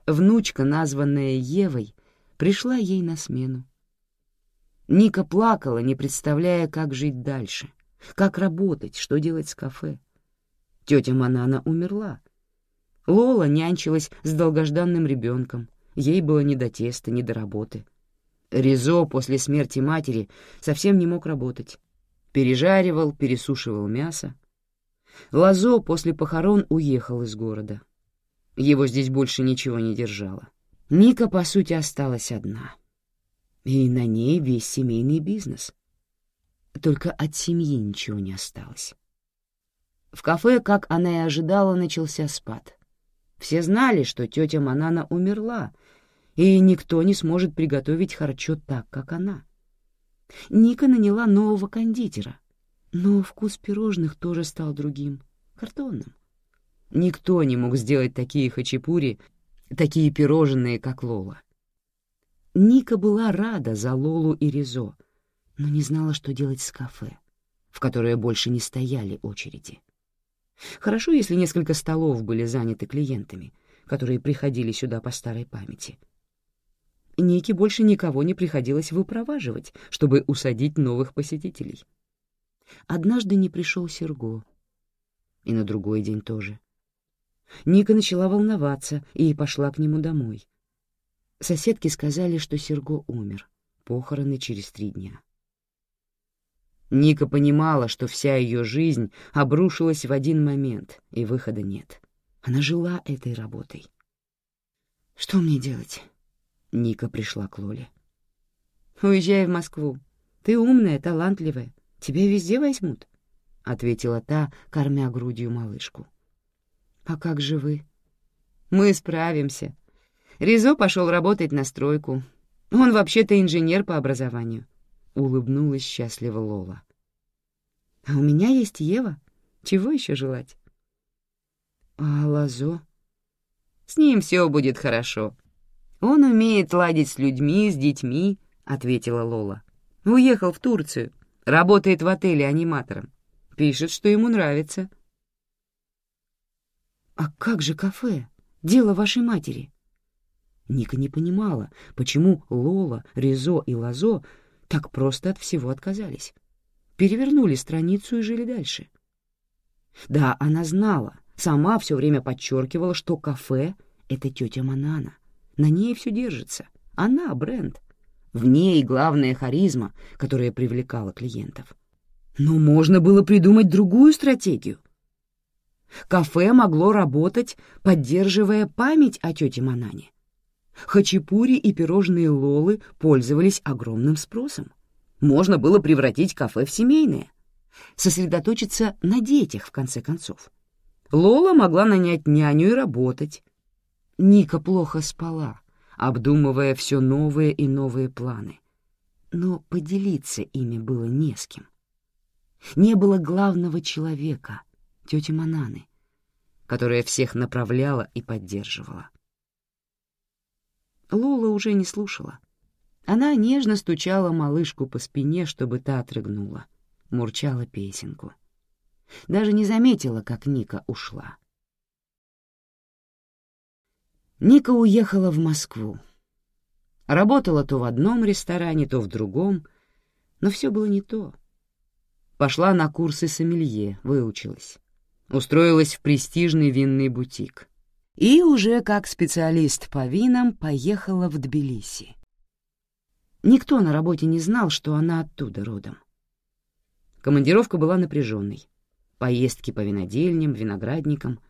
Внучка, названная Евой, пришла ей на смену. Ника плакала, не представляя, как жить дальше, как работать, что делать с кафе. Тетя Манана умерла. Лола нянчилась с долгожданным ребенком, ей было не до теста, не до работы. Ризо после смерти матери совсем не мог работать. Пережаривал, пересушивал мясо. Лазо после похорон уехал из города. Его здесь больше ничего не держало. Ника, по сути, осталась одна. И на ней весь семейный бизнес. Только от семьи ничего не осталось. В кафе, как она и ожидала, начался спад. Все знали, что тетя Манана умерла, и никто не сможет приготовить харчо так, как она. Ника наняла нового кондитера, но вкус пирожных тоже стал другим, картонным. Никто не мог сделать такие хачапури, такие пирожные, как Лола. Ника была рада за Лолу и Ризо, но не знала, что делать с кафе, в которое больше не стояли очереди. Хорошо, если несколько столов были заняты клиентами, которые приходили сюда по старой памяти — Нике больше никого не приходилось выпроваживать, чтобы усадить новых посетителей. Однажды не пришел Серго. И на другой день тоже. Ника начала волноваться и пошла к нему домой. Соседки сказали, что Серго умер. Похороны через три дня. Ника понимала, что вся ее жизнь обрушилась в один момент, и выхода нет. Она жила этой работой. Что мне делать? Ника пришла к Лоле. «Уезжай в Москву. Ты умная, талантливая. Тебя везде возьмут», — ответила та, кормя грудью малышку. «А как же вы?» «Мы справимся. Ризо пошел работать на стройку. Он вообще-то инженер по образованию», — улыбнулась счастливо Лола. «А у меня есть Ева. Чего еще желать?» «А Лазо?» «С ним все будет хорошо», «Он умеет ладить с людьми, с детьми», — ответила Лола. «Уехал в Турцию, работает в отеле аниматором. Пишет, что ему нравится». «А как же кафе? Дело вашей матери?» Ника не понимала, почему Лола, Ризо и Лазо так просто от всего отказались. перевернули страницу и жили дальше. Да, она знала, сама все время подчеркивала, что кафе — это тетя Манана. На ней все держится. Она — бренд. В ней главная харизма, которая привлекала клиентов. Но можно было придумать другую стратегию. Кафе могло работать, поддерживая память о тете Манане. Хачапури и пирожные Лолы пользовались огромным спросом. Можно было превратить кафе в семейное, сосредоточиться на детях, в конце концов. Лола могла нанять няню и работать. Ника плохо спала, обдумывая все новые и новые планы. Но поделиться ими было не с кем. Не было главного человека, тети Мананы, которая всех направляла и поддерживала. Лола уже не слушала. Она нежно стучала малышку по спине, чтобы та отрыгнула, мурчала песенку. Даже не заметила, как Ника ушла. Ника уехала в Москву. Работала то в одном ресторане, то в другом, но все было не то. Пошла на курсы сомелье, выучилась. Устроилась в престижный винный бутик и уже как специалист по винам поехала в Тбилиси. Никто на работе не знал, что она оттуда родом. Командировка была напряженной. Поездки по винодельням, виноградникам.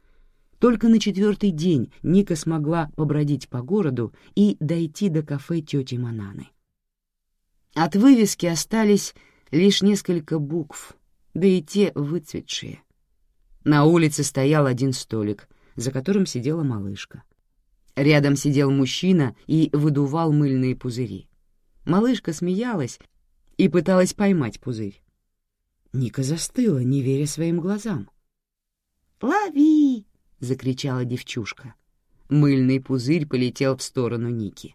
Только на четвертый день Ника смогла побродить по городу и дойти до кафе тети Мананы. От вывески остались лишь несколько букв, да и те выцветшие. На улице стоял один столик, за которым сидела малышка. Рядом сидел мужчина и выдувал мыльные пузыри. Малышка смеялась и пыталась поймать пузырь. Ника застыла, не веря своим глазам. «Лови!» — закричала девчушка. Мыльный пузырь полетел в сторону Ники.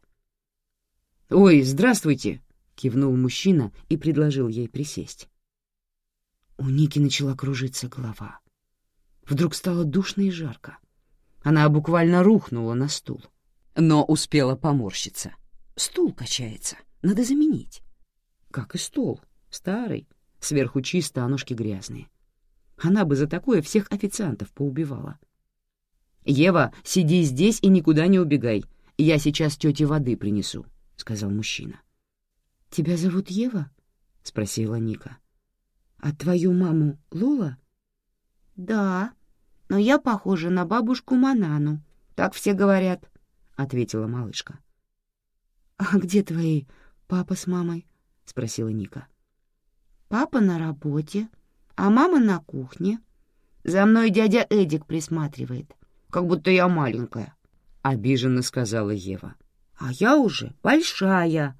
«Ой, здравствуйте!» — кивнул мужчина и предложил ей присесть. У Ники начала кружиться голова. Вдруг стало душно и жарко. Она буквально рухнула на стул, но успела поморщиться. Стул качается, надо заменить. Как и стол, старый, сверху чисто, а ножки грязные. Она бы за такое всех официантов поубивала. «Ева, сиди здесь и никуда не убегай. Я сейчас тете воды принесу», — сказал мужчина. «Тебя зовут Ева?» — спросила Ника. «А твою маму Лола?» «Да», но я похожа на бабушку Манану. Так все говорят», — ответила малышка. «А где твои папа с мамой?» — спросила Ника. «Папа на работе, а мама на кухне. За мной дядя Эдик присматривает, как будто я маленькая», — обиженно сказала Ева. «А я уже большая».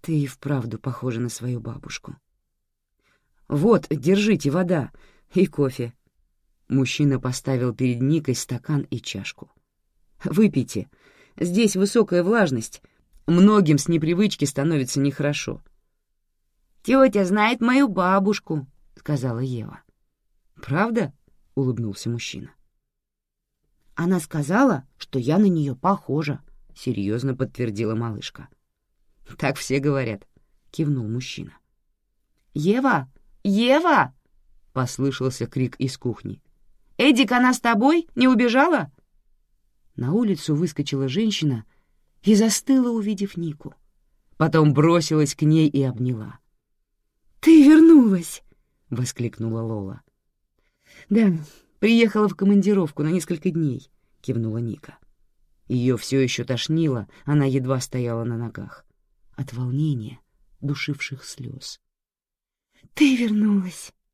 «Ты и вправду похожа на свою бабушку». «Вот, держите вода и кофе», Мужчина поставил перед Никой стакан и чашку. «Выпейте. Здесь высокая влажность. Многим с непривычки становится нехорошо». «Тетя знает мою бабушку», — сказала Ева. «Правда?» — улыбнулся мужчина. «Она сказала, что я на нее похожа», — серьезно подтвердила малышка. «Так все говорят», — кивнул мужчина. «Ева! Ева!» — послышался крик из кухни. Эдик, она с тобой? Не убежала?» На улицу выскочила женщина и застыла, увидев Нику. Потом бросилась к ней и обняла. «Ты вернулась!» — воскликнула Лола. «Да, приехала в командировку на несколько дней», — кивнула Ника. Ее все еще тошнило, она едва стояла на ногах. От волнения, душивших слез. «Ты вернулась!» —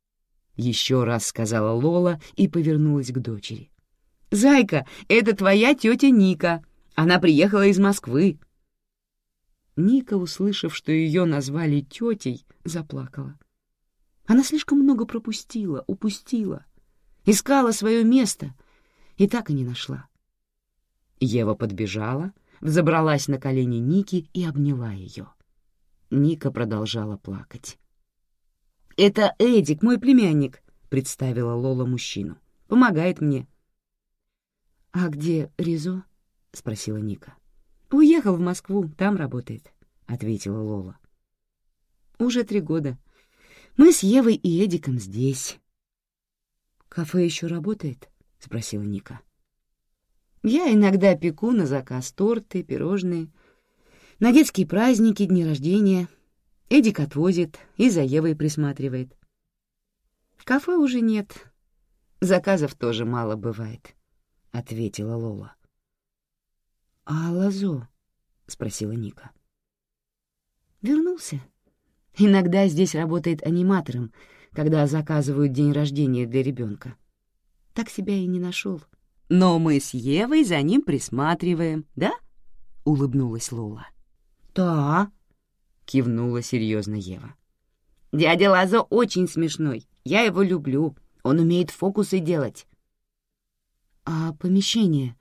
еще раз сказала Лола и повернулась к дочери. «Зайка, это твоя тетя Ника. Она приехала из Москвы». Ника, услышав, что ее назвали тетей, заплакала. Она слишком много пропустила, упустила, искала свое место и так и не нашла. Ева подбежала, взобралась на колени Ники и обняла ее. Ника продолжала плакать. «Это Эдик, мой племянник», — представила Лола мужчину. «Помогает мне». «А где Ризо?» — спросила Ника. «Уехал в Москву, там работает», — ответила Лола. «Уже три года. Мы с Евой и Эдиком здесь. «Кафе еще работает?» — спросила Ника. «Я иногда пеку на заказ торты, пирожные. На детские праздники, дни рождения. Эдик отвозит и за Евой присматривает. Кафе уже нет. Заказов тоже мало бывает», — ответила Лола. «А Лазо?» — спросила Ника. «Вернулся. Иногда здесь работает аниматором, когда заказывают день рождения для ребенка. Так себя и не нашел. Но мы с Евой за ним присматриваем, да?» — улыбнулась Лола. «Да», — кивнула серьезно Ева. «Дядя Лазо очень смешной. Я его люблю. Он умеет фокусы делать». «А помещение?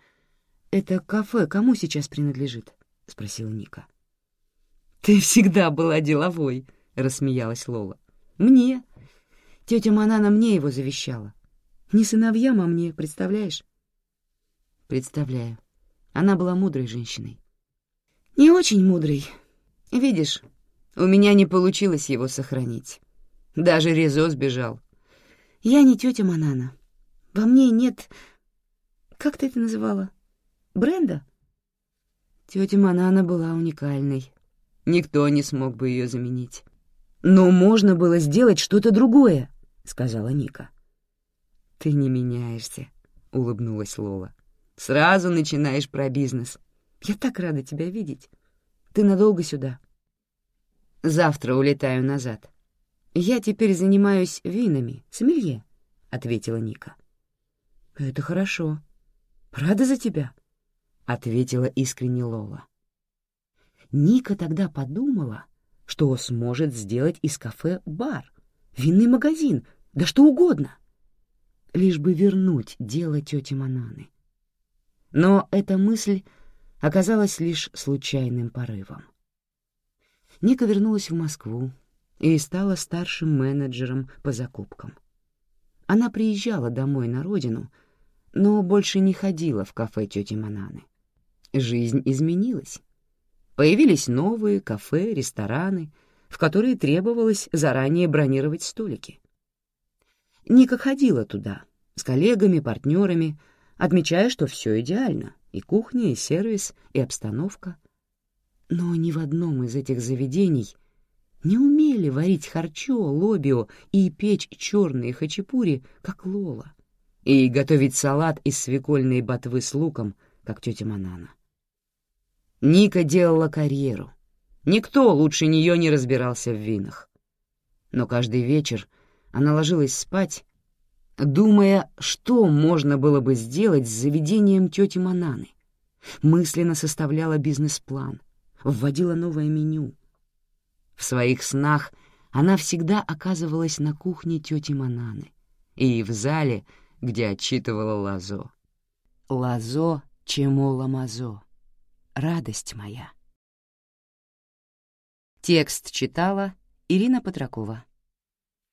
Это кафе кому сейчас принадлежит?» — спросила Ника. «Ты всегда была деловой», — рассмеялась Лола. «Мне. Тетя Манана мне его завещала. Не сыновьям, а мне, представляешь?» «Представляю. Она была мудрой женщиной». «Не очень мудрой. Видишь, у меня не получилось его сохранить. Даже Резо сбежал. Я не тетя Манана. Во мне нет... Как ты это называла? Бренда? Тетя Манана была уникальной. Никто не смог бы ее заменить. «Но можно было сделать что-то другое», — сказала Ника. «Ты не меняешься», — улыбнулась Лола. «Сразу начинаешь про бизнес. Я так рада тебя видеть. Ты надолго сюда?» «Завтра улетаю назад. Я теперь занимаюсь винами, сомелье», — ответила Ника. «Это хорошо. Рада за тебя», — ответила искренне Лола. Ника тогда подумала, что сможет сделать из кафе бар, винный магазин, да что угодно, лишь бы вернуть дело тети Мананы. Но эта мысль оказалась лишь случайным порывом. Ника вернулась в Москву и стала старшим менеджером по закупкам. Она приезжала домой на родину, но больше не ходила в кафе тети Мананы. Жизнь изменилась. Появились новые кафе, рестораны, в которые требовалось заранее бронировать столики. Ника ходила туда с коллегами, партнерами, отмечая, что все идеально — и кухня, и сервис, и обстановка. Но ни в одном из этих заведений не умели варить харчо, лобио и печь черные хачапури, как Лола, и готовить салат из свекольной ботвы с луком, как тетя Манана. Ника делала карьеру. Никто лучше нее не разбирался в винах. Но каждый вечер она ложилась спать, думая, что можно было бы сделать с заведением тети Мананы. Мысленно составляла бизнес-план, вводила новое меню. В своих снах она всегда оказывалась на кухне тети Мананы и в зале, где отчитывала Лазо. «Лазо чему ламазо» радость моя. Текст читала Ирина Патракова.